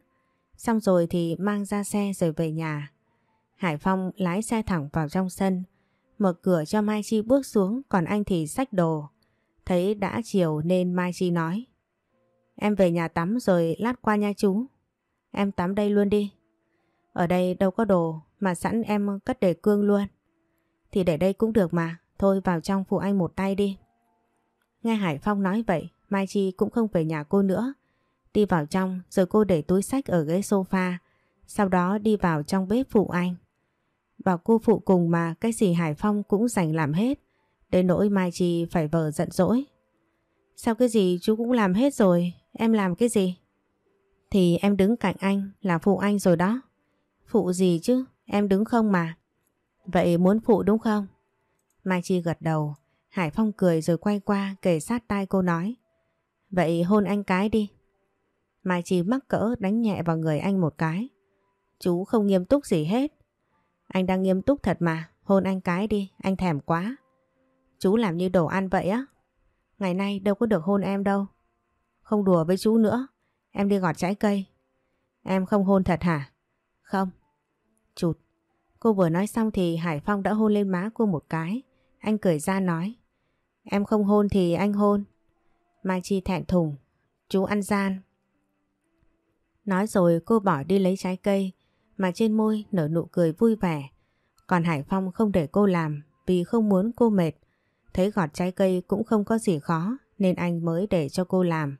Xong rồi thì mang ra xe rồi về nhà. Hải Phong lái xe thẳng vào trong sân, mở cửa cho Mai Chi bước xuống còn anh thì xách đồ. Thấy đã chiều nên Mai Chi nói. Em về nhà tắm rồi lát qua nha chú. Em tắm đây luôn đi. Ở đây đâu có đồ mà sẵn em cất để cương luôn. Thì để đây cũng được mà. Thôi vào trong phụ anh một tay đi. Nghe Hải Phong nói vậy, Mai Chi cũng không về nhà cô nữa. Đi vào trong rồi cô để túi sách ở ghế sofa. Sau đó đi vào trong bếp phụ anh. Bảo cô phụ cùng mà cái gì Hải Phong cũng dành làm hết. Đến nỗi Mai Chi phải vờ giận dỗi. Sao cái gì chú cũng làm hết rồi, em làm cái gì? Thì em đứng cạnh anh là phụ anh rồi đó. Phụ gì chứ, em đứng không mà. Vậy muốn phụ đúng không? Mai Chi gật đầu, Hải Phong cười rồi quay qua kề sát tai cô nói. Vậy hôn anh cái đi. Mai Chi mắc cỡ đánh nhẹ vào người anh một cái. Chú không nghiêm túc gì hết. Anh đang nghiêm túc thật mà, hôn anh cái đi, anh thèm quá. Chú làm như đồ ăn vậy á. Ngày nay đâu có được hôn em đâu. Không đùa với chú nữa, em đi gọt trái cây. Em không hôn thật hả? Không. Chụt. Cô vừa nói xong thì Hải Phong đã hôn lên má cô một cái. Anh cười ra nói. Em không hôn thì anh hôn. Mai Chi thẹn thùng. Chú ăn gian. Nói rồi cô bỏ đi lấy trái cây, mà trên môi nở nụ cười vui vẻ. Còn Hải Phong không để cô làm vì không muốn cô mệt. Thấy gọt trái cây cũng không có gì khó, nên anh mới để cho cô làm.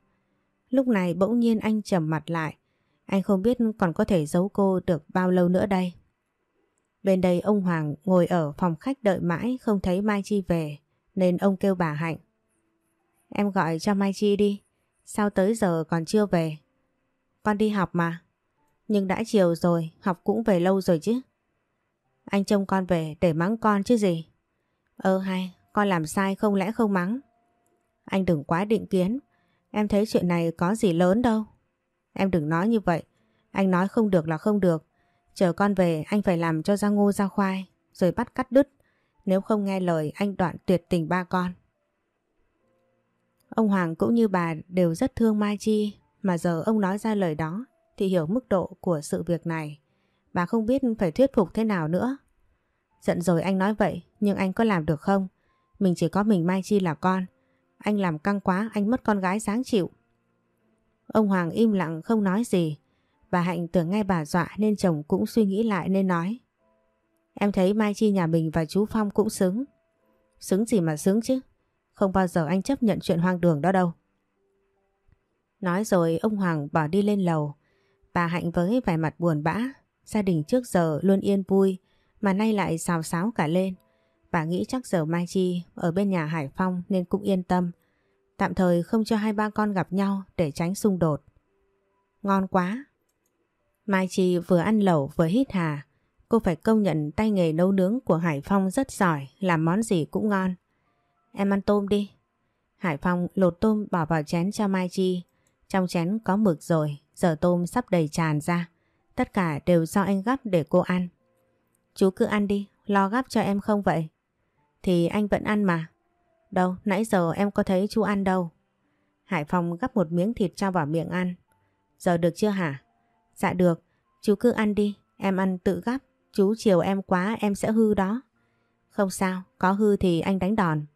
Lúc này bỗng nhiên anh trầm mặt lại. Anh không biết còn có thể giấu cô được bao lâu nữa đây. Bên đây ông Hoàng ngồi ở phòng khách đợi mãi không thấy Mai Chi về nên ông kêu bà Hạnh. Em gọi cho Mai Chi đi. Sao tới giờ còn chưa về? Con đi học mà. Nhưng đã chiều rồi, học cũng về lâu rồi chứ. Anh trông con về để mắng con chứ gì. Ơ hay, con làm sai không lẽ không mắng. Anh đừng quá định kiến, em thấy chuyện này có gì lớn đâu. Em đừng nói như vậy, anh nói không được là không được. Chờ con về anh phải làm cho ra ngô ra khoai, rồi bắt cắt đứt. Nếu không nghe lời anh đoạn tuyệt tình ba con. Ông Hoàng cũng như bà đều rất thương Mai Chi, mà giờ ông nói ra lời đó thì hiểu mức độ của sự việc này. Bà không biết phải thuyết phục thế nào nữa. Giận rồi anh nói vậy, nhưng anh có làm được không? Mình chỉ có mình Mai Chi là con. Anh làm căng quá, anh mất con gái sáng chịu. Ông Hoàng im lặng không nói gì. Bà Hạnh tưởng nghe bà dọa nên chồng cũng suy nghĩ lại nên nói. Em thấy Mai Chi nhà mình và chú Phong cũng xứng. Xứng gì mà xứng chứ? Không bao giờ anh chấp nhận chuyện hoang đường đó đâu. Nói rồi ông Hoàng bỏ đi lên lầu. Bà Hạnh với vẻ mặt buồn bã. Gia đình trước giờ luôn yên vui mà nay lại xào xáo cả lên. Bà nghĩ chắc giờ Mai Chi ở bên nhà Hải Phong nên cũng yên tâm. Tạm thời không cho hai ba con gặp nhau để tránh xung đột. Ngon quá. Mai Chi vừa ăn lẩu vừa hít hà. Cô phải công nhận tay nghề nấu nướng của Hải Phong rất giỏi, làm món gì cũng ngon. Em ăn tôm đi. Hải Phong lột tôm bỏ vào chén cho Mai Chi. Trong chén có mực rồi, giờ tôm sắp đầy tràn ra. Tất cả đều do anh gắp để cô ăn. Chú cứ ăn đi, lo gắp cho em không vậy? Thì anh vẫn ăn mà. Đâu, nãy giờ em có thấy chú ăn đâu. Hải Phong gắp một miếng thịt cho vào miệng ăn. Giờ được chưa hả? Dạ được, chú cứ ăn đi, em ăn tự gắp. Chú chiều em quá em sẽ hư đó. Không sao, có hư thì anh đánh đòn.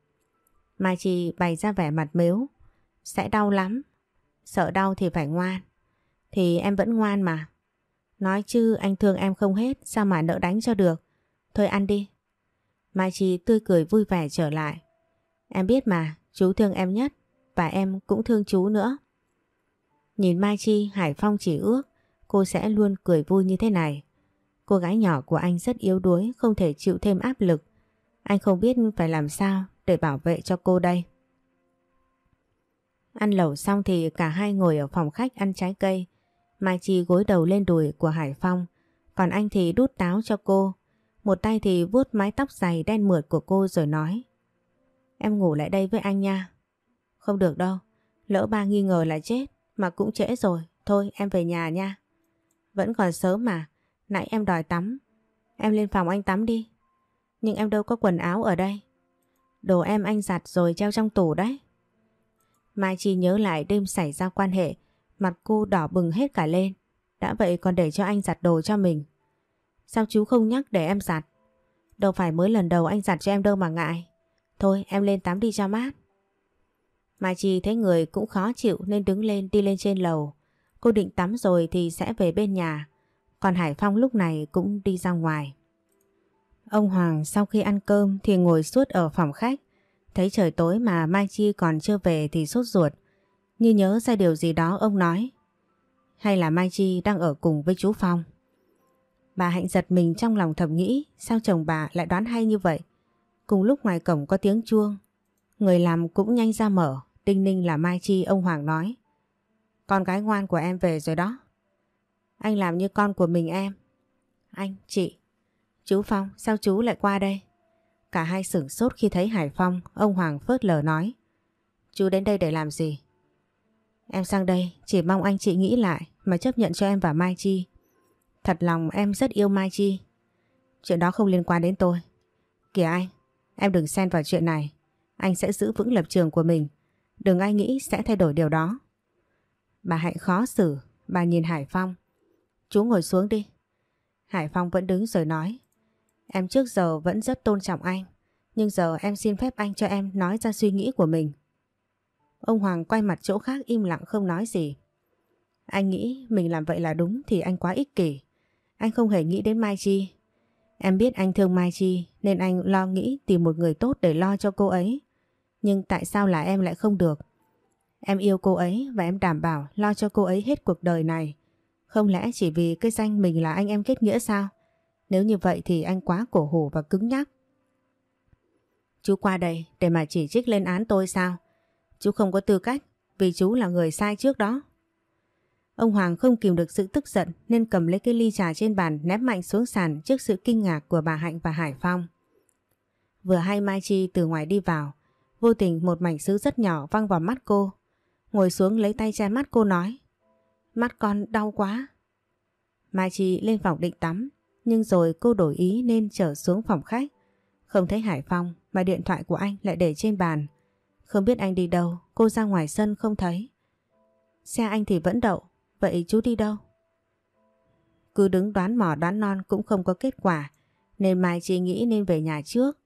Mai Chi bày ra vẻ mặt mếu. Sẽ đau lắm. Sợ đau thì phải ngoan. Thì em vẫn ngoan mà. Nói chứ anh thương em không hết, sao mà nỡ đánh cho được. Thôi ăn đi. Mai Chi tươi cười vui vẻ trở lại. Em biết mà, chú thương em nhất và em cũng thương chú nữa. Nhìn Mai Chi, Hải Phong chỉ ước cô sẽ luôn cười vui như thế này. Cô gái nhỏ của anh rất yếu đuối, không thể chịu thêm áp lực. Anh không biết phải làm sao để bảo vệ cho cô đây. Ăn lẩu xong thì cả hai ngồi ở phòng khách ăn trái cây. Mai Chi gối đầu lên đùi của Hải Phong, còn anh thì đút táo cho cô. Một tay thì vuốt mái tóc dày đen mượt của cô rồi nói. Em ngủ lại đây với anh nha. Không được đâu, lỡ ba nghi ngờ là chết, mà cũng trễ rồi. Thôi em về nhà nha. Vẫn còn sớm mà, nãy em đòi tắm. Em lên phòng anh tắm đi. Nhưng em đâu có quần áo ở đây. Đồ em anh giặt rồi treo trong tủ đấy. Mai Chi nhớ lại đêm xảy ra quan hệ, mặt cô đỏ bừng hết cả lên. Đã vậy còn để cho anh giặt đồ cho mình. Sao chú không nhắc để em giặt? Đâu phải mới lần đầu anh giặt cho em đâu mà ngại. Thôi, em lên tắm đi cho mát. Mai Chi thấy người cũng khó chịu nên đứng lên đi lên trên lầu. Cô định tắm rồi thì sẽ về bên nhà. Còn Hải Phong lúc này cũng đi ra ngoài. Ông Hoàng sau khi ăn cơm thì ngồi suốt ở phòng khách. Thấy trời tối mà Mai Chi còn chưa về thì sốt ruột. Như nhớ ra điều gì đó ông nói. Hay là Mai Chi đang ở cùng với chú Phong? Bà Hạnh giật mình trong lòng thầm nghĩ sao chồng bà lại đoán hay như vậy. Cùng lúc ngoài cổng có tiếng chuông. Người làm cũng nhanh ra mở. Đinh ninh là Mai Chi ông Hoàng nói. Con gái ngoan của em về rồi đó. Anh làm như con của mình em. Anh, chị. Chú Phong, sao chú lại qua đây? Cả hai sửng sốt khi thấy Hải Phong, ông Hoàng phớt lờ nói. Chú đến đây để làm gì? Em sang đây chỉ mong anh chị nghĩ lại mà chấp nhận cho em và Mai Chi. Thật lòng em rất yêu Mai Chi. Chuyện đó không liên quan đến tôi. Kìa anh, em đừng xen vào chuyện này. Anh sẽ giữ vững lập trường của mình. Đừng ai nghĩ sẽ thay đổi điều đó. Bà Hạnh khó xử, bà nhìn Hải Phong. Chú ngồi xuống đi. Hải Phong vẫn đứng rồi nói. Em trước giờ vẫn rất tôn trọng anh. Nhưng giờ em xin phép anh cho em nói ra suy nghĩ của mình. Ông Hoàng quay mặt chỗ khác im lặng không nói gì. Anh nghĩ mình làm vậy là đúng thì anh quá ích kỷ. Anh không hề nghĩ đến Mai Chi. Em biết anh thương Mai Chi, nên anh lo nghĩ tìm một người tốt để lo cho cô ấy. Nhưng tại sao là em lại không được? Em yêu cô ấy và em đảm bảo lo cho cô ấy hết cuộc đời này. Không lẽ chỉ vì cái danh mình là anh em kết nghĩa sao? Nếu như vậy thì anh quá cổ hủ và cứng nhắc. Chú qua đây để mà chỉ trích lên án tôi sao? Chú không có tư cách vì chú là người sai trước đó. Ông Hoàng không kìm được sự tức giận nên cầm lấy cái ly trà trên bàn ném mạnh xuống sàn trước sự kinh ngạc của bà Hạnh và Hải Phong. Vừa hay Mai Chi từ ngoài đi vào, vô tình một mảnh sứ rất nhỏ văng vào mắt cô. Ngồi xuống lấy tay che mắt cô nói. Mắt con đau quá. Mai Chi lên phòng định tắm, nhưng rồi cô đổi ý nên trở xuống phòng khách. Không thấy Hải Phong mà điện thoại của anh lại để trên bàn. Không biết anh đi đâu, cô ra ngoài sân không thấy. Xe anh thì vẫn đậu, vậy chú đi đâu? Cứ đứng đoán mò đoán non cũng không có kết quả. Nên Mai Chi nghĩ nên về nhà trước.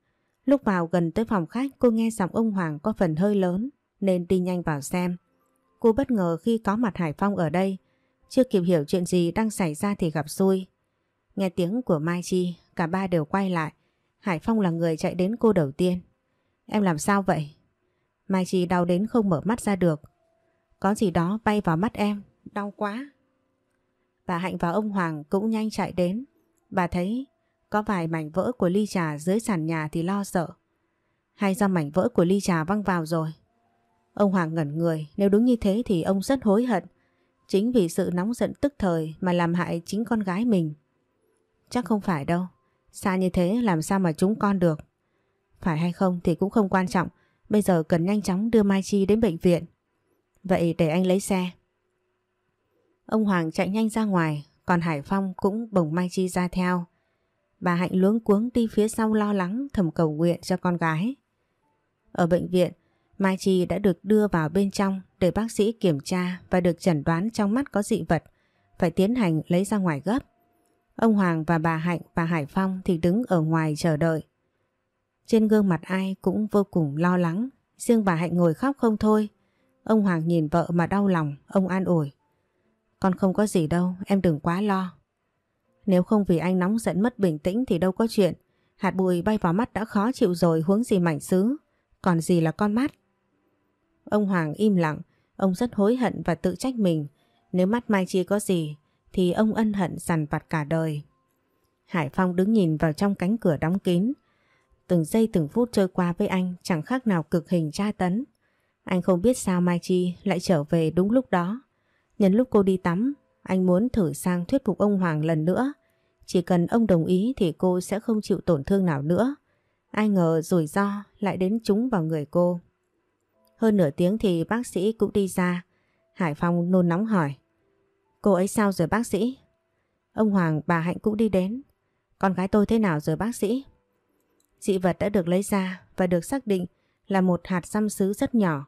Lúc vào gần tới phòng khách cô nghe giọng ông Hoàng có phần hơi lớn nên đi nhanh vào xem. Cô bất ngờ khi có mặt Hải Phong ở đây. Chưa kịp hiểu chuyện gì đang xảy ra thì gặp xui. Nghe tiếng của Mai Chi, cả ba đều quay lại. Hải Phong là người chạy đến cô đầu tiên. Em làm sao vậy? Mai Chi đau đến không mở mắt ra được. Có gì đó bay vào mắt em, đau quá. Bà Hạnh và ông Hoàng cũng nhanh chạy đến. Bà thấy có vài mảnh vỡ của ly trà dưới sàn nhà thì lo sợ. Hay do mảnh vỡ của ly trà văng vào rồi. Ông Hoàng ngẩn người, nếu đúng như thế thì ông rất hối hận. Chính vì sự nóng giận tức thời mà làm hại chính con gái mình. Chắc không phải đâu. Xa như thế làm sao mà chúng con được. Phải hay không thì cũng không quan trọng. Bây giờ cần nhanh chóng đưa Mai Chi đến bệnh viện. Vậy để anh lấy xe. Ông Hoàng chạy nhanh ra ngoài, còn Hải Phong cũng bồng Mai Chi ra theo. Bà Hạnh luống cuống đi phía sau lo lắng thầm cầu nguyện cho con gái. Ở bệnh viện, Mai Chi đã được đưa vào bên trong để bác sĩ kiểm tra và được chẩn đoán trong mắt có dị vật, phải tiến hành lấy ra ngoài gấp. Ông Hoàng và bà Hạnh và Hải Phong thì đứng ở ngoài chờ đợi. Trên gương mặt ai cũng vô cùng lo lắng, riêng bà Hạnh ngồi khóc không thôi. Ông Hoàng nhìn vợ mà đau lòng, ông an ủi. Con không có gì đâu, em đừng quá lo. Nếu không vì anh nóng giận mất bình tĩnh thì đâu có chuyện. Hạt bụi bay vào mắt đã khó chịu rồi huống gì mảnh sứ. Còn gì là con mắt. Ông Hoàng im lặng, ông rất hối hận và tự trách mình. Nếu mắt Mai Chi có gì thì ông ân hận dằn vặt cả đời. Hải Phong đứng nhìn vào trong cánh cửa đóng kín. Từng giây từng phút trôi qua với anh chẳng khác nào cực hình tra tấn. Anh không biết sao Mai Chi lại trở về đúng lúc đó. Nhân lúc cô đi tắm, anh muốn thử sang thuyết phục ông Hoàng lần nữa. Chỉ cần ông đồng ý thì cô sẽ không chịu tổn thương nào nữa. Ai ngờ rủi ro lại đến trúng vào người cô. Hơn nửa tiếng thì bác sĩ cũng đi ra. Hải Phong nôn nóng hỏi. Cô ấy sao rồi bác sĩ? Ông Hoàng bà Hạnh cũng đi đến. Con gái tôi thế nào rồi bác sĩ? Dị vật đã được lấy ra và được xác định là một hạt xăm xứ rất nhỏ.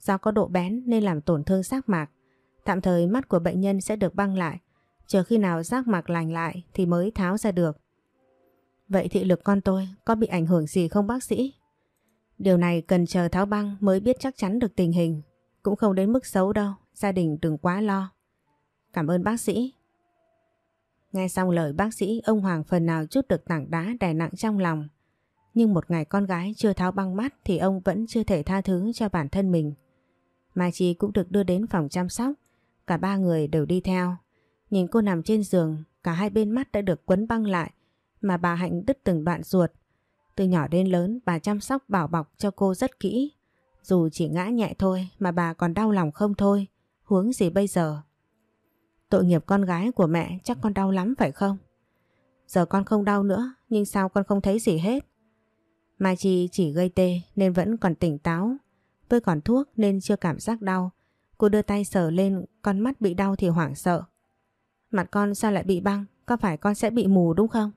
Do có độ bén nên làm tổn thương xác mạc. Tạm thời mắt của bệnh nhân sẽ được băng lại. Chờ khi nào giác mạc lành lại thì mới tháo ra được. Vậy thị lực con tôi có bị ảnh hưởng gì không bác sĩ? Điều này cần chờ tháo băng mới biết chắc chắn được tình hình. Cũng không đến mức xấu đâu, gia đình đừng quá lo. Cảm ơn bác sĩ. Nghe xong lời bác sĩ, ông Hoàng phần nào chút được tảng đá đè nặng trong lòng. Nhưng một ngày con gái chưa tháo băng mắt thì ông vẫn chưa thể tha thứ cho bản thân mình. Mai Chi cũng được đưa đến phòng chăm sóc. Cả ba người đều đi theo. Nhìn cô nằm trên giường, cả hai bên mắt đã được quấn băng lại mà bà Hạnh đứt từng đoạn ruột. Từ nhỏ đến lớn bà chăm sóc bảo bọc cho cô rất kỹ. Dù chỉ ngã nhẹ thôi mà bà còn đau lòng không thôi. Huống gì bây giờ? Tội nghiệp con gái của mẹ chắc con đau lắm phải không? Giờ con không đau nữa nhưng sao con không thấy gì hết? Mai Chi chỉ gây tê nên vẫn còn tỉnh táo. Tôi còn thuốc nên chưa cảm giác đau. Cô đưa tay sờ lên con mắt bị đau thì hoảng sợ. Mặt con sao lại bị băng? Có phải con sẽ bị mù đúng không?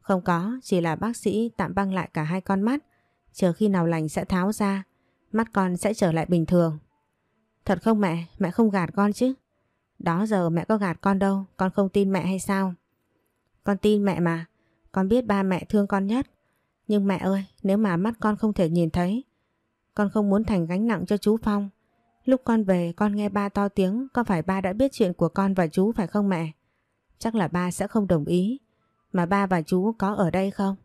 Không có, chỉ là bác sĩ tạm băng lại cả hai con mắt. Chờ khi nào lành sẽ tháo ra. Mắt con sẽ trở lại bình thường. Thật không mẹ? Mẹ không gạt con chứ? Đó giờ mẹ có gạt con đâu, con không tin mẹ hay sao? Con tin mẹ mà, con biết ba mẹ thương con nhất. Nhưng mẹ ơi, nếu mà mắt con không thể nhìn thấy, con không muốn thành gánh nặng cho chú Phong. Lúc con về con nghe ba to tiếng, có phải ba đã biết chuyện của con và chú phải không mẹ? Chắc là ba sẽ không đồng ý. Mà ba và chú có ở đây không?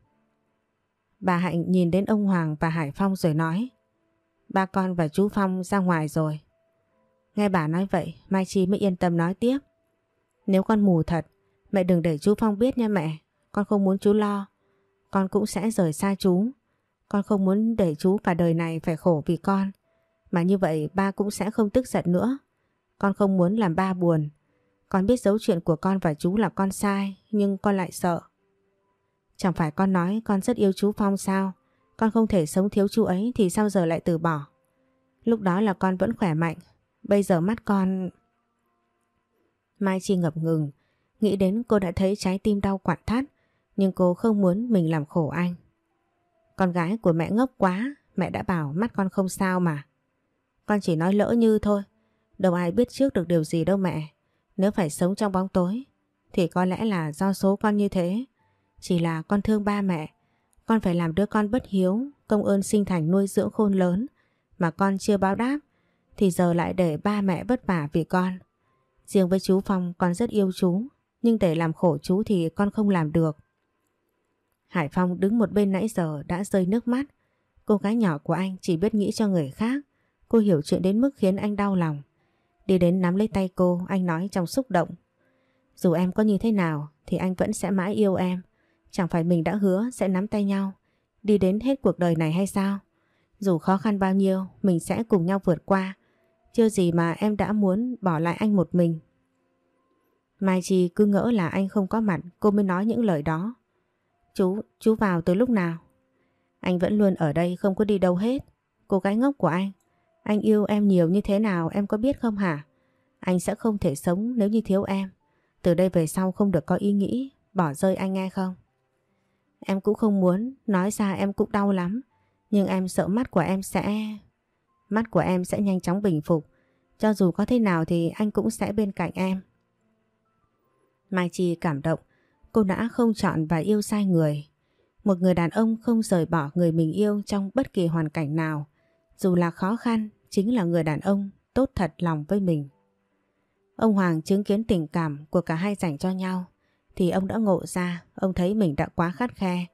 Bà Hạnh nhìn đến ông Hoàng và Hải Phong rồi nói Ba con và chú Phong ra ngoài rồi Nghe bà nói vậy Mai Chi mới yên tâm nói tiếp Nếu con mù thật Mẹ đừng để chú Phong biết nha mẹ Con không muốn chú lo Con cũng sẽ rời xa chú Con không muốn để chú cả đời này phải khổ vì con mà như vậy ba cũng sẽ không tức giận nữa. Con không muốn làm ba buồn. Con biết dấu chuyện của con và chú là con sai Nhưng con lại sợ. Chẳng phải con nói con rất yêu chú Phong sao? Con không thể sống thiếu chú ấy Thì sao giờ lại từ bỏ? Lúc đó là con vẫn khỏe mạnh. Bây giờ mắt con... Mai Chi ngập ngừng, nghĩ đến cô đã thấy trái tim đau quặn thắt, nhưng cô không muốn mình làm khổ anh. Con gái của mẹ ngốc quá, mẹ đã bảo mắt con không sao mà. Con chỉ nói lỡ như thôi, đâu ai biết trước được điều gì đâu mẹ. Nếu phải sống trong bóng tối, thì có lẽ là do số con như thế. Chỉ là con thương ba mẹ. Con phải làm đứa con bất hiếu, công ơn sinh thành nuôi dưỡng khôn lớn mà con chưa báo đáp thì giờ lại để ba mẹ vất vả vì con. Riêng với chú Phong con rất yêu chú nhưng để làm khổ chú thì con không làm được. Hải Phong đứng một bên nãy giờ đã rơi nước mắt. Cô gái nhỏ của anh chỉ biết nghĩ cho người khác. Cô hiểu chuyện đến mức khiến anh đau lòng. Đi đến nắm lấy tay cô, anh nói trong xúc động. Dù em có như thế nào thì anh vẫn sẽ mãi yêu em. Chẳng phải mình đã hứa sẽ nắm tay nhau, đi đến hết cuộc đời này hay sao? Dù khó khăn bao nhiêu, mình sẽ cùng nhau vượt qua. Chưa gì mà em đã muốn bỏ lại anh một mình. Mai Chi cứ ngỡ là anh không có mặt, cô mới nói những lời đó. Chú, chú vào từ lúc nào? Anh vẫn luôn ở đây không có đi đâu hết. Cô gái ngốc của anh. Anh yêu em nhiều như thế nào em có biết không hả? Anh sẽ không thể sống nếu như thiếu em. Từ đây về sau không được có ý nghĩ bỏ rơi anh nghe không? Em cũng không muốn, nói ra em cũng đau lắm. Nhưng em sợ mắt của em sẽ... Mắt của em sẽ nhanh chóng bình phục. Cho dù có thế nào thì anh cũng sẽ bên cạnh em. Mai Chi cảm động. Cô đã không chọn và yêu sai người. Một người đàn ông không rời bỏ người mình yêu trong bất kỳ hoàn cảnh nào. Dù là khó khăn, chính là người đàn ông tốt thật lòng với mình. Ông Hoàng chứng kiến tình cảm của cả hai dành cho nhau thì ông đã ngộ ra, ông thấy mình đã quá khắt khe.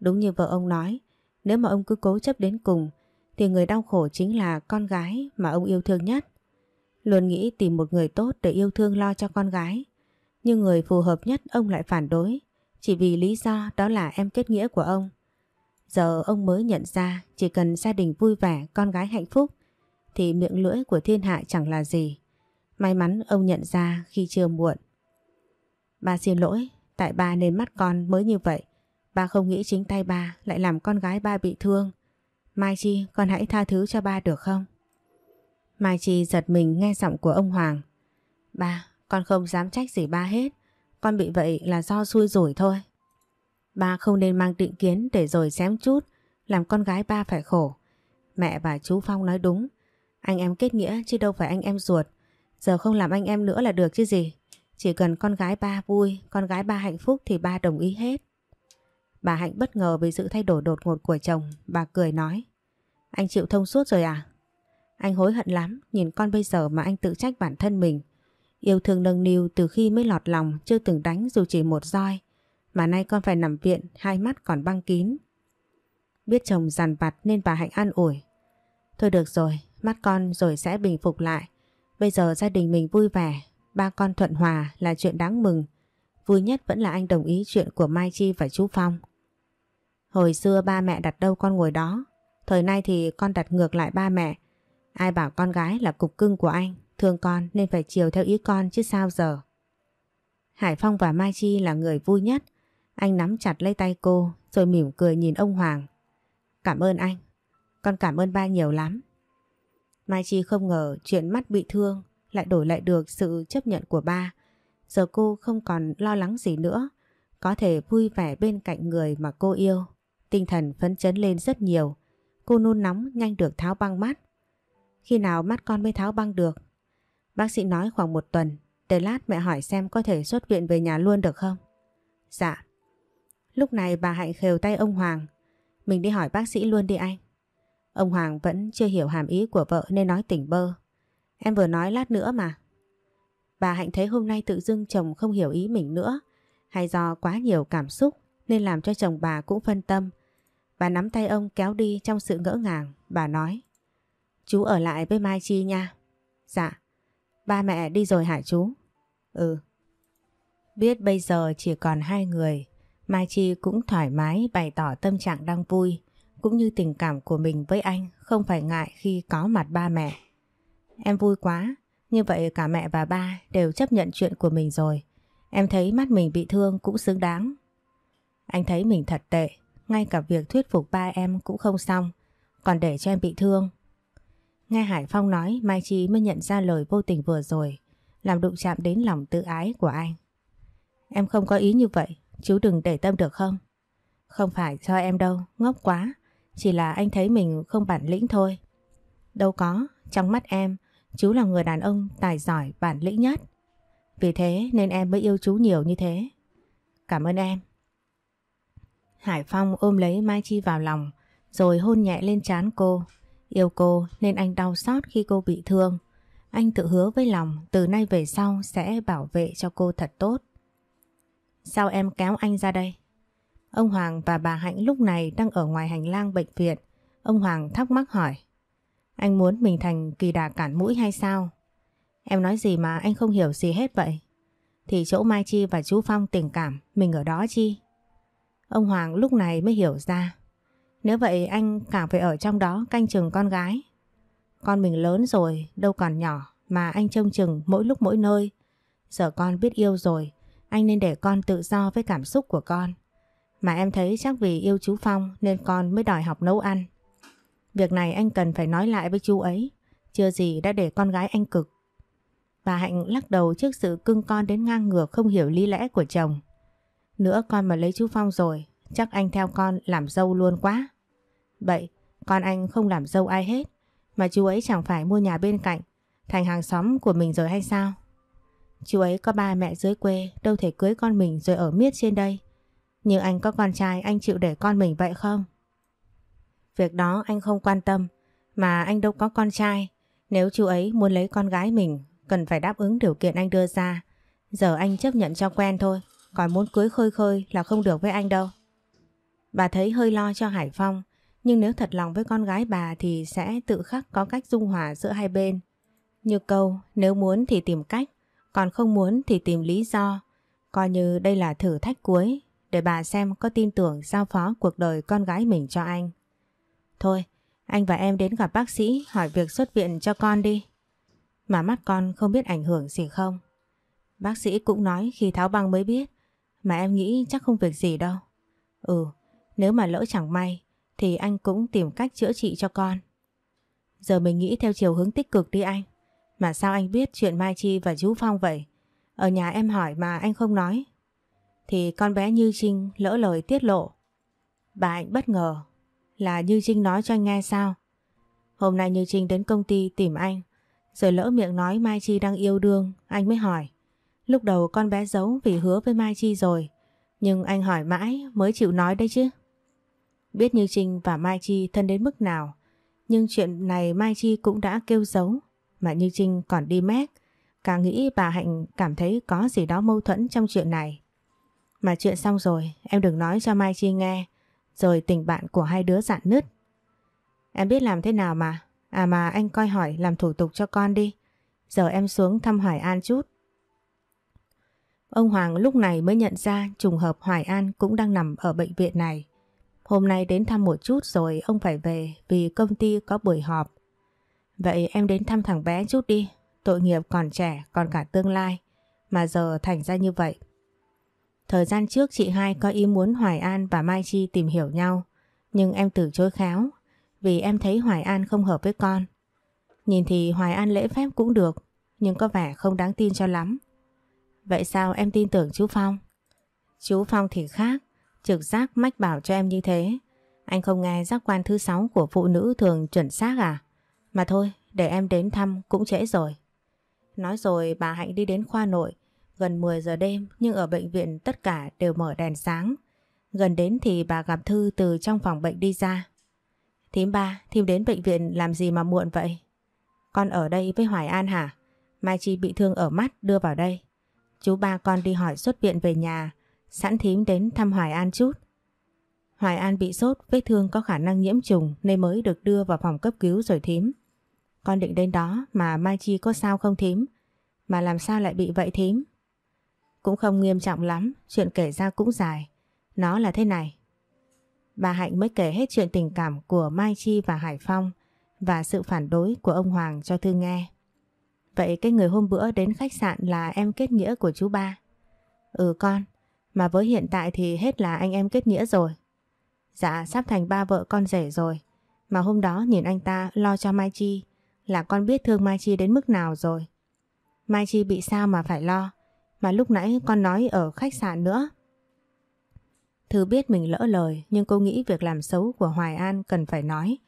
Đúng như vợ ông nói, nếu mà ông cứ cố chấp đến cùng thì người đau khổ chính là con gái mà ông yêu thương nhất. Luôn nghĩ tìm một người tốt để yêu thương lo cho con gái. Nhưng người phù hợp nhất ông lại phản đối, chỉ vì lý do đó là em kết nghĩa của ông. Giờ ông mới nhận ra chỉ cần gia đình vui vẻ, con gái hạnh phúc thì miệng lưỡi của thiên hạ chẳng là gì. May mắn ông nhận ra khi chưa muộn. Ba xin lỗi, tại ba nên mắt con mới như vậy. Ba không nghĩ chính tay ba lại làm con gái ba bị thương. Mai Chi, con hãy tha thứ cho ba được không? Mai Chi giật mình nghe giọng của ông Hoàng. Ba, con không dám trách gì ba hết. Con bị vậy là do xui rủi thôi. Ba không nên mang định kiến để rồi xém chút, làm con gái ba phải khổ. Mẹ và chú Phong nói đúng. Anh em kết nghĩa chứ đâu phải anh em ruột. Giờ không làm anh em nữa là được chứ gì. Chỉ cần con gái ba vui, con gái ba hạnh phúc thì ba đồng ý hết. Bà Hạnh bất ngờ vì sự thay đổi đột ngột của chồng, bà cười nói. Anh chịu thông suốt rồi à? Anh hối hận lắm, nhìn con bây giờ mà anh tự trách bản thân mình. Yêu thương nâng niu từ khi mới lọt lòng chưa từng đánh dù chỉ một roi. Mà nay con phải nằm viện, hai mắt còn băng kín. Biết chồng dằn vặt nên bà Hạnh an ủi. Thôi được rồi, mắt con rồi sẽ bình phục lại. Bây giờ gia đình mình vui vẻ, ba con thuận hòa là chuyện đáng mừng. Vui nhất vẫn là anh đồng ý chuyện của Mai Chi và chú Phong. Hồi xưa ba mẹ đặt đâu con ngồi đó. Thời nay thì con đặt ngược lại ba mẹ. Ai bảo con gái là cục cưng của anh, thương con nên phải chiều theo ý con chứ sao giờ. Hải Phong và Mai Chi là người vui nhất. Anh nắm chặt lấy tay cô rồi mỉm cười nhìn ông Hoàng. Cảm ơn anh. Con cảm ơn ba nhiều lắm. Mai Chi không ngờ chuyện mắt bị thương lại đổi lại được sự chấp nhận của ba. Giờ cô không còn lo lắng gì nữa. Có thể vui vẻ bên cạnh người mà cô yêu. Tinh thần phấn chấn lên rất nhiều. Cô nôn nóng nhanh được tháo băng mắt. Khi nào mắt con mới tháo băng được? Bác sĩ nói khoảng một tuần. Để lát mẹ hỏi xem có thể xuất viện về nhà luôn được không? Dạ. Lúc này bà Hạnh khều tay ông Hoàng. Mình đi hỏi bác sĩ luôn đi anh. Ông Hoàng vẫn chưa hiểu hàm ý của vợ nên nói tỉnh bơ. Em vừa nói lát nữa mà. Bà Hạnh thấy hôm nay tự dưng chồng không hiểu ý mình nữa, hay do quá nhiều cảm xúc nên làm cho chồng bà cũng phân tâm. Bà nắm tay ông kéo đi trong sự ngỡ ngàng. Bà nói, Chú ở lại với Mai Chi nha. Dạ. Ba mẹ đi rồi hả chú? Ừ. Biết bây giờ chỉ còn hai người, Mai Chi cũng thoải mái bày tỏ tâm trạng đang vui cũng như tình cảm của mình với anh không phải ngại khi có mặt ba mẹ. Em vui quá, như vậy cả mẹ và ba đều chấp nhận chuyện của mình rồi. Em thấy mắt mình bị thương cũng xứng đáng. Anh thấy mình thật tệ, ngay cả việc thuyết phục ba em cũng không xong, còn để cho em bị thương. Nghe Hải Phong nói Mai Chi mới nhận ra lời vô tình vừa rồi, làm đụng chạm đến lòng tự ái của anh. Em không có ý như vậy, chú đừng để tâm được không? Không phải cho em đâu, ngốc quá. Chỉ là anh thấy mình không bản lĩnh thôi. Đâu có, trong mắt em, chú là người đàn ông tài giỏi bản lĩnh nhất. Vì thế nên em mới yêu chú nhiều như thế. Cảm ơn em. Hải Phong ôm lấy Mai Chi vào lòng rồi hôn nhẹ lên trán cô. Yêu cô nên anh đau xót khi cô bị thương. Anh tự hứa với lòng từ nay về sau sẽ bảo vệ cho cô thật tốt. Sao em kéo anh ra đây? Ông Hoàng và bà Hạnh lúc này đang ở ngoài hành lang bệnh viện. Ông Hoàng thắc mắc hỏi. Anh muốn mình thành kỳ đà cản mũi hay sao? Em nói gì mà anh không hiểu gì hết vậy? Thì chỗ Mai Chi và chú Phong tình cảm, mình ở đó chi? Ông Hoàng lúc này mới hiểu ra. Nếu vậy anh càng phải ở trong đó canh chừng con gái. Con mình lớn rồi, đâu còn nhỏ mà anh trông chừng mỗi lúc mỗi nơi. Giờ con biết yêu rồi, anh nên để con tự do với cảm xúc của con. Mà em thấy chắc vì yêu chú Phong nên con mới đòi học nấu ăn. Việc này anh cần phải nói lại với chú ấy. Chưa gì đã để con gái anh cực. Bà Hạnh lắc đầu trước sự cưng con đến ngang ngược không hiểu lý lẽ của chồng. Nữa con mà lấy chú Phong rồi, chắc anh theo con làm dâu luôn quá. Vậy, con anh không làm dâu ai hết, mà chú ấy chẳng phải mua nhà bên cạnh, thành hàng xóm của mình rồi hay sao? Chú ấy có ba mẹ dưới quê, đâu thể cưới con mình rồi ở miết trên đây. Nhưng anh có con trai anh chịu để con mình vậy không? Việc đó anh không quan tâm, mà anh đâu có con trai. Nếu chú ấy muốn lấy con gái mình, cần phải đáp ứng điều kiện anh đưa ra. Giờ anh chấp nhận cho quen thôi, còn muốn cưới khơi khơi là không được với anh đâu. Bà thấy hơi lo cho Hải Phong, nhưng nếu thật lòng với con gái bà thì sẽ tự khắc có cách dung hòa giữa hai bên. Như câu, nếu muốn thì tìm cách, còn không muốn thì tìm lý do. Coi như đây là thử thách cuối để bà xem có tin tưởng giao phó cuộc đời con gái mình cho anh. Thôi, anh và em đến gặp bác sĩ hỏi việc xuất viện cho con đi. Mà mắt con không biết ảnh hưởng gì không? Bác sĩ cũng nói khi tháo băng mới biết, mà em nghĩ chắc không việc gì đâu. Ừ, nếu mà lỡ chẳng may thì anh cũng tìm cách chữa trị cho con. Giờ mình nghĩ theo chiều hướng tích cực đi anh. Mà sao anh biết chuyện Mai Chi và chú Phong vậy? Ở nhà em hỏi mà anh không nói. Thì con bé Như Trinh lỡ lời tiết lộ. Bà hạnh bất ngờ là Như Trinh nói cho anh nghe sao? Hôm nay Như Trinh đến công ty tìm anh. Rồi lỡ miệng nói Mai Chi đang yêu đương, anh mới hỏi. Lúc đầu con bé giấu vì hứa với Mai Chi rồi. Nhưng anh hỏi mãi mới chịu nói đấy chứ. Biết Như Trinh và Mai Chi thân đến mức nào, nhưng chuyện này Mai Chi cũng đã kêu giấu, mà Như Trinh còn đi mét. Càng nghĩ bà Hạnh cảm thấy có gì đó mâu thuẫn trong chuyện này. Mà chuyện xong rồi, em đừng nói cho Mai Chi nghe, rồi tình bạn của hai đứa dạn nứt. Em biết làm thế nào mà, à mà anh coi hỏi làm thủ tục cho con đi. Giờ em xuống thăm Hoài An chút. Ông Hoàng lúc này mới nhận ra trùng hợp Hoài An cũng đang nằm ở bệnh viện này. Hôm nay đến thăm một chút rồi ông phải về vì công ty có buổi họp. Vậy em đến thăm thằng bé chút đi, tội nghiệp còn trẻ còn cả tương lai, mà giờ thành ra như vậy. Thời gian trước chị hai có ý muốn Hoài An và Mai Chi tìm hiểu nhau, nhưng em từ chối khéo vì em thấy Hoài An không hợp với con. Nhìn thì Hoài An lễ phép cũng được, nhưng có vẻ không đáng tin cho lắm. Vậy sao em tin tưởng chú Phong? Chú Phong thì khác, Trực giác mách bảo cho em như thế. Anh không nghe giác quan thứ sáu của phụ nữ thường chuẩn xác à? Mà thôi, để em đến thăm cũng trễ rồi. Nói rồi bà Hạnh đi đến khoa nội. Gần 10 giờ đêm nhưng ở bệnh viện tất cả đều mở đèn sáng. Gần đến thì bà gặp Thư từ trong phòng bệnh đi ra. Thím ba, thím đến bệnh viện làm gì mà muộn vậy? Con ở đây với Hoài An hả? Mai Chi bị thương ở mắt đưa vào đây. Chú ba con đi hỏi xuất viện về nhà Sẵn thím đến thăm Hoài An chút. Hoài An bị sốt, vết thương có khả năng nhiễm trùng nên mới được đưa vào phòng cấp cứu rồi thím. Con định đến đó mà Mai Chi có sao không thím? Mà làm sao lại bị vậy thím? Cũng không nghiêm trọng lắm, chuyện kể ra cũng dài. Nó là thế này. Bà Hạnh mới kể hết chuyện tình cảm của Mai Chi và Hải Phong và sự phản đối của ông Hoàng cho Thư nghe. Vậy cái người hôm bữa đến khách sạn là em kết nghĩa của chú ba. Ừ con, mà với hiện tại thì hết là anh em kết nghĩa rồi. Dạ sắp thành ba vợ con rể rồi. Mà hôm đó nhìn anh ta lo cho Mai Chi là con biết thương Mai Chi đến mức nào rồi. Mai Chi bị sao mà phải lo. Mà lúc nãy con nói ở khách sạn nữa. Thư biết mình lỡ lời, nhưng cô nghĩ việc làm xấu của Hoài An cần phải nói.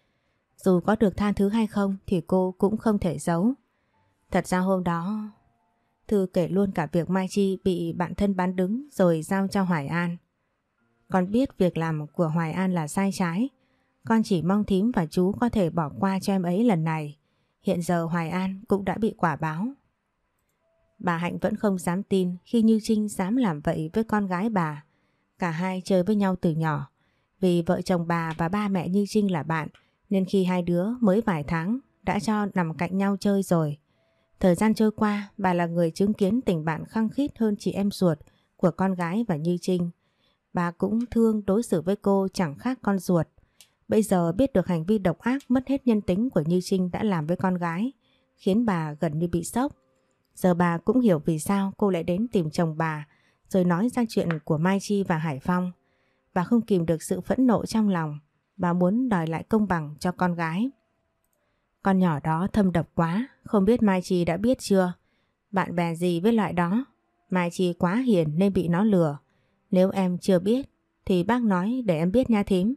Dù có được tha thứ hay không thì cô cũng không thể giấu. Thật ra hôm đó... Thư kể luôn cả việc Mai Chi bị bạn thân bán đứng rồi giao cho Hoài An. Con biết việc làm của Hoài An là sai trái. Con chỉ mong thím và chú có thể bỏ qua cho em ấy lần này. Hiện giờ Hoài An cũng đã bị quả báo. Bà Hạnh vẫn không dám tin khi Như Trinh dám làm vậy với con gái bà. Cả hai chơi với nhau từ nhỏ. Vì vợ chồng bà và ba mẹ Như Trinh là bạn nên khi hai đứa mới vài tháng đã cho nằm cạnh nhau chơi rồi. Thời gian trôi qua, bà là người chứng kiến tình bạn khăng khít hơn chị em ruột của con gái và Như Trinh. Bà cũng thương đối xử với cô chẳng khác con ruột. Bây giờ biết được hành vi độc ác mất hết nhân tính của Như Trinh đã làm với con gái, khiến bà gần như bị sốc. Giờ bà cũng hiểu vì sao cô lại đến tìm chồng bà, rồi nói ra chuyện của Mai Chi và Hải Phong. Bà không kìm được sự phẫn nộ trong lòng, bà muốn đòi lại công bằng cho con gái. Con nhỏ đó thâm độc quá, không biết Mai Chi đã biết chưa? Bạn bè gì với loại đó? Mai Chi quá hiền nên bị nó lừa. Nếu em chưa biết thì bác nói để em biết nha thím.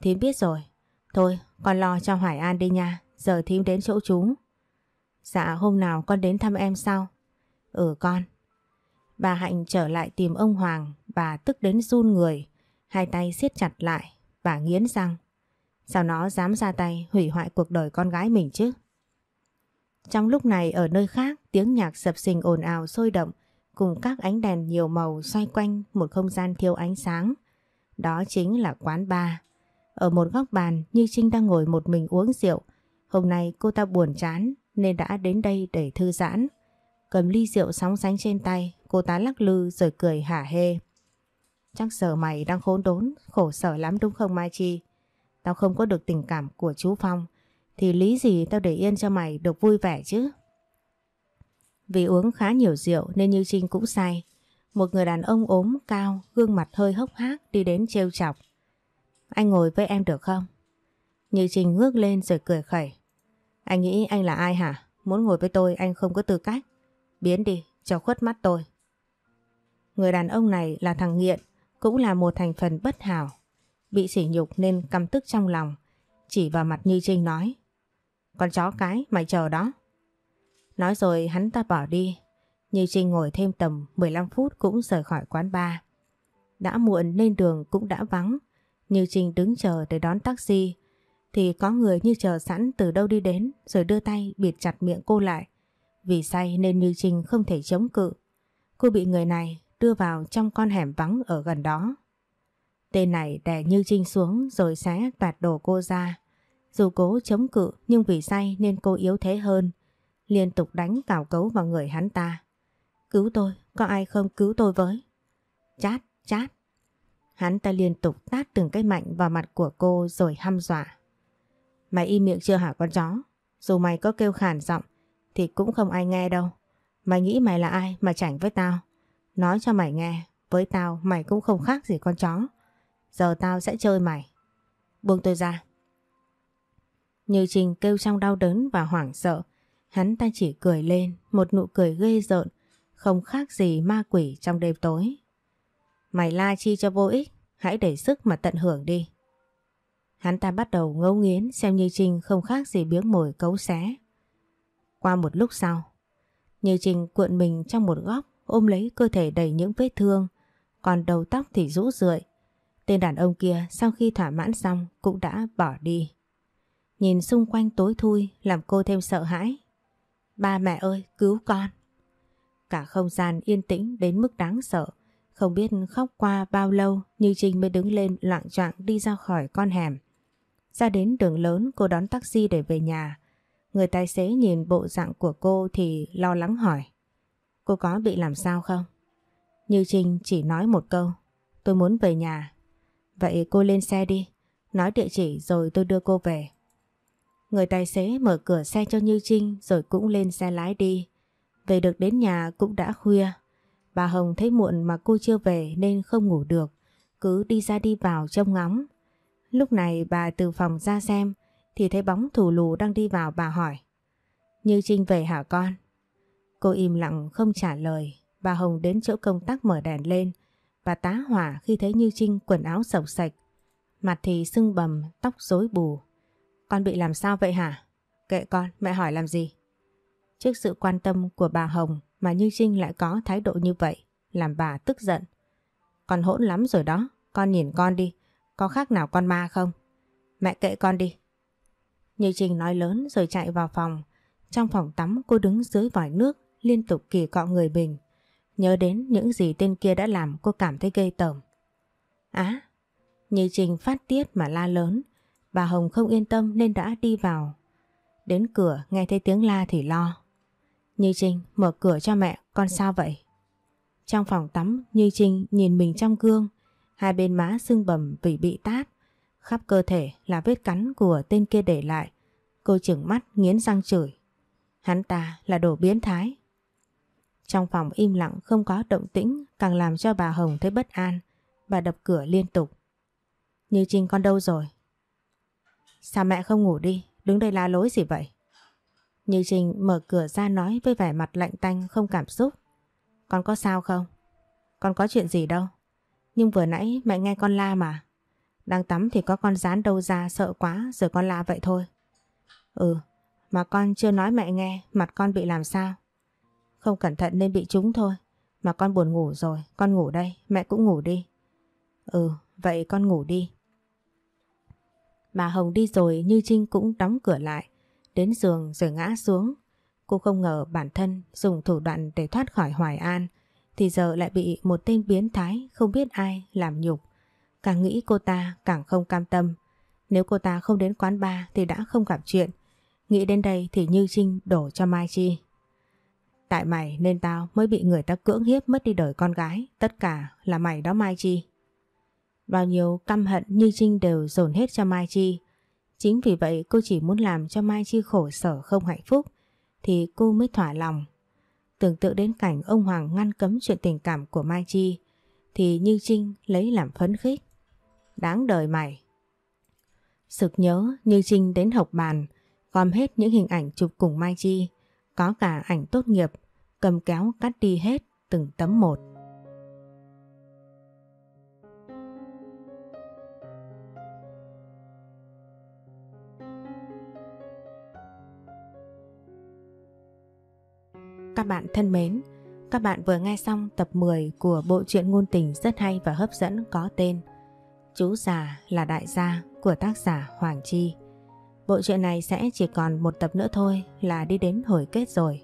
Thím biết rồi. Thôi con lo cho Hoài An đi nha. Giờ thím đến chỗ chú. Dạ hôm nào con đến thăm em sau. Ừ con. Bà Hạnh trở lại tìm ông Hoàng. Bà tức đến run người. Hai tay siết chặt lại. Bà nghiến răng. Sao nó dám ra tay hủy hoại cuộc đời con gái mình chứ? Trong lúc này, ở nơi khác, tiếng nhạc sập sình ồn ào sôi động, cùng các ánh đèn nhiều màu xoay quanh một không gian thiếu ánh sáng. Đó chính là quán bar. Ở một góc bàn, Như Trinh đang ngồi một mình uống rượu. Hôm nay cô ta buồn chán nên đã đến đây để thư giãn. Cầm ly rượu sóng sánh trên tay, cô ta lắc lư rồi cười hả hê. Chắc giờ mày đang khốn đốn, khổ sở lắm đúng không Mai Chi? Tao không có được tình cảm của chú Phong, thì lý gì tao để yên cho mày được vui vẻ chứ? Vì uống khá nhiều rượu nên Như Trinh cũng say. Một người đàn ông ốm cao, gương mặt hơi hốc hác đi đến trêu chọc. Anh ngồi với em được không? Như Trinh ngước lên rồi cười khẩy. Anh nghĩ anh là ai hả? Muốn ngồi với tôi anh không có tư cách. Biến đi, cho khuất mắt tôi. Người đàn ông này là thằng nghiện, cũng là một thành phần bất hảo. Bị sỉ nhục nên căm tức trong lòng. Chỉ vào mặt Như Trinh nói. Con chó cái, mày chờ đó. Nói rồi hắn ta bỏ đi. Như Trinh ngồi thêm tầm 15 phút cũng rời khỏi quán bar. Đã muộn nên đường cũng đã vắng. Như Trinh đứng chờ để đón taxi. Thì có người như chờ sẵn từ đâu đi đến rồi đưa tay bịt chặt miệng cô lại. Vì say nên Như Trinh không thể chống cự. Cô bị người này đưa vào trong con hẻm vắng ở gần đó. Tên này đè Như Trinh xuống rồi xé toạt đồ cô ra. Dù cố chống cự nhưng vì say nên cô yếu thế hơn liên tục đánh cào cấu vào người hắn ta. Cứu tôi, có ai không cứu tôi với? Chát, chát. Hắn ta liên tục tát từng cái mạnh vào mặt của cô rồi hăm dọa. Mày im miệng chưa hả con chó? Dù mày có kêu khản giọng thì cũng không ai nghe đâu. Mày nghĩ mày là ai mà chảnh với tao? Nói cho mày nghe, với tao mày cũng không khác gì con chó. Giờ tao sẽ chơi mày. Buông tôi ra. Như Trình kêu trong đau đớn và hoảng sợ Hắn ta chỉ cười lên, một nụ cười ghê rợn, không khác gì ma quỷ trong đêm tối. Mày la chi cho vô ích, hãy để sức mà tận hưởng đi. Hắn ta bắt đầu ngấu nghiến xem Như Trinh không khác gì biếng mồi cấu xé. Qua một lúc sau, Như Trinh cuộn mình trong một góc ôm lấy cơ thể đầy những vết thương, còn đầu tóc thì rũ rượi. Tên đàn ông kia sau khi thỏa mãn xong cũng đã bỏ đi. Nhìn xung quanh tối thui làm cô thêm sợ hãi Ba mẹ ơi cứu con. Cả không gian yên tĩnh đến mức đáng sợ. Không biết khóc qua bao lâu Như Trinh mới đứng lên loạn trọng đi ra khỏi con hẻm. Ra đến đường lớn, cô đón taxi để về nhà. Người tài xế nhìn bộ dạng của cô thì lo lắng hỏi. Cô có bị làm sao không? Như Trinh chỉ nói một câu. Tôi muốn về nhà. Vậy cô lên xe đi. Nói địa chỉ rồi tôi đưa cô về. Người tài xế mở cửa xe cho Như Trinh rồi cũng lên xe lái đi. Về được đến nhà cũng đã khuya. Bà Hồng thấy muộn mà cô chưa về nên không ngủ được. Cứ đi ra đi vào trông ngóng. Lúc này bà từ phòng ra xem thì thấy bóng thủ lù đang đi vào bà hỏi. Như Trinh về hả con? Cô im lặng không trả lời. Bà Hồng đến chỗ công tác mở đèn lên và tá hỏa khi thấy Như Trinh quần áo sọc sạch. Mặt thì sưng bầm, tóc rối bù. Con bị làm sao vậy hả? Kệ con, mẹ hỏi làm gì? Trước sự quan tâm của bà Hồng, mà Như Trinh lại có thái độ như vậy, làm bà tức giận. Con hỗn lắm rồi đó, con nhìn con đi, có khác nào con ma không? Mẹ kệ con đi. Như Trinh nói lớn rồi chạy vào phòng. Trong phòng tắm cô đứng dưới vòi nước liên tục kỳ cọ người bình. Nhớ đến những gì tên kia đã làm cô cảm thấy gây tởm. Á, Như Trinh phát tiết mà la lớn. Bà Hồng không yên tâm nên đã đi vào. Đến cửa nghe thấy tiếng la thì lo. Như Trinh mở cửa cho mẹ, con sao vậy? Trong phòng tắm, Như Trinh nhìn mình trong gương, hai bên má sưng bầm vì bị tát. Khắp cơ thể là vết cắn của tên kia để lại. Cô chừng mắt nghiến răng chửi. Hắn ta là đồ biến thái. Trong phòng im lặng không có động tĩnh, càng làm cho bà Hồng thấy bất an. Bà đập cửa liên tục. Như Trinh con đâu rồi? Sao mẹ không ngủ đi? Đứng đây la lối gì vậy? Như Trinh mở cửa ra nói với vẻ mặt lạnh tanh không cảm xúc. Con có sao không? Con có chuyện gì đâu. Nhưng vừa nãy mẹ nghe con la mà. Đang tắm thì có con rán đâu ra sợ quá rồi con la vậy thôi. Ừ, mà con chưa nói mẹ nghe mặt con bị làm sao. Không cẩn thận nên bị trúng thôi. Mà con buồn ngủ rồi, con ngủ đây, mẹ cũng ngủ đi. Ừ, vậy con ngủ đi. Bà Hồng đi rồi Như Trinh cũng đóng cửa lại. Đến giường rồi ngã xuống. Cô không ngờ bản thân dùng thủ đoạn để thoát khỏi Hoài An thì giờ lại bị một tên biến thái không biết ai làm nhục. Càng nghĩ cô ta càng không cam tâm. Nếu cô ta không đến quán bar thì đã không gặp chuyện. Nghĩ đến đây thì Như Trinh đổ cho Mai Chi. Tại mày nên tao mới bị người ta cưỡng hiếp mất đi đời con gái. Tất cả là mày đó, Mai Chi. Bao nhiêu căm hận Như Trinh đều dồn hết cho Mai Chi. Chính vì vậy cô chỉ muốn làm cho Mai Chi khổ sở không hạnh phúc thì cô mới thỏa lòng. Tưởng tượng đến cảnh ông Hoàng ngăn cấm chuyện tình cảm của Mai Chi, thì Như Trinh lấy làm phấn khích. Đáng đời mày. Sực nhớ, Như Trinh đến học bàn, gom hết những hình ảnh chụp cùng Mai Chi, có cả ảnh tốt nghiệp, cầm kéo cắt đi hết từng tấm một. Các bạn thân mến, các bạn vừa nghe xong tập 10 của bộ truyện ngôn tình rất hay và hấp dẫn có tên Chú già là đại gia của tác giả Hoàng Chi. Bộ truyện này sẽ chỉ còn một tập nữa thôi là đi đến hồi kết rồi.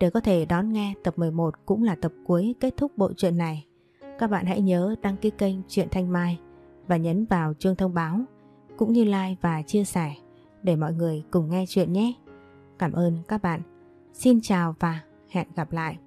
Để có thể đón nghe tập 11 cũng là tập cuối kết thúc bộ truyện này. Các bạn hãy nhớ đăng ký kênh Truyện Thanh Mai và nhấn vào chuông thông báo cũng như like và chia sẻ để mọi người cùng nghe chuyện nhé. Cảm ơn các bạn. Xin chào và hẹn gặp lại.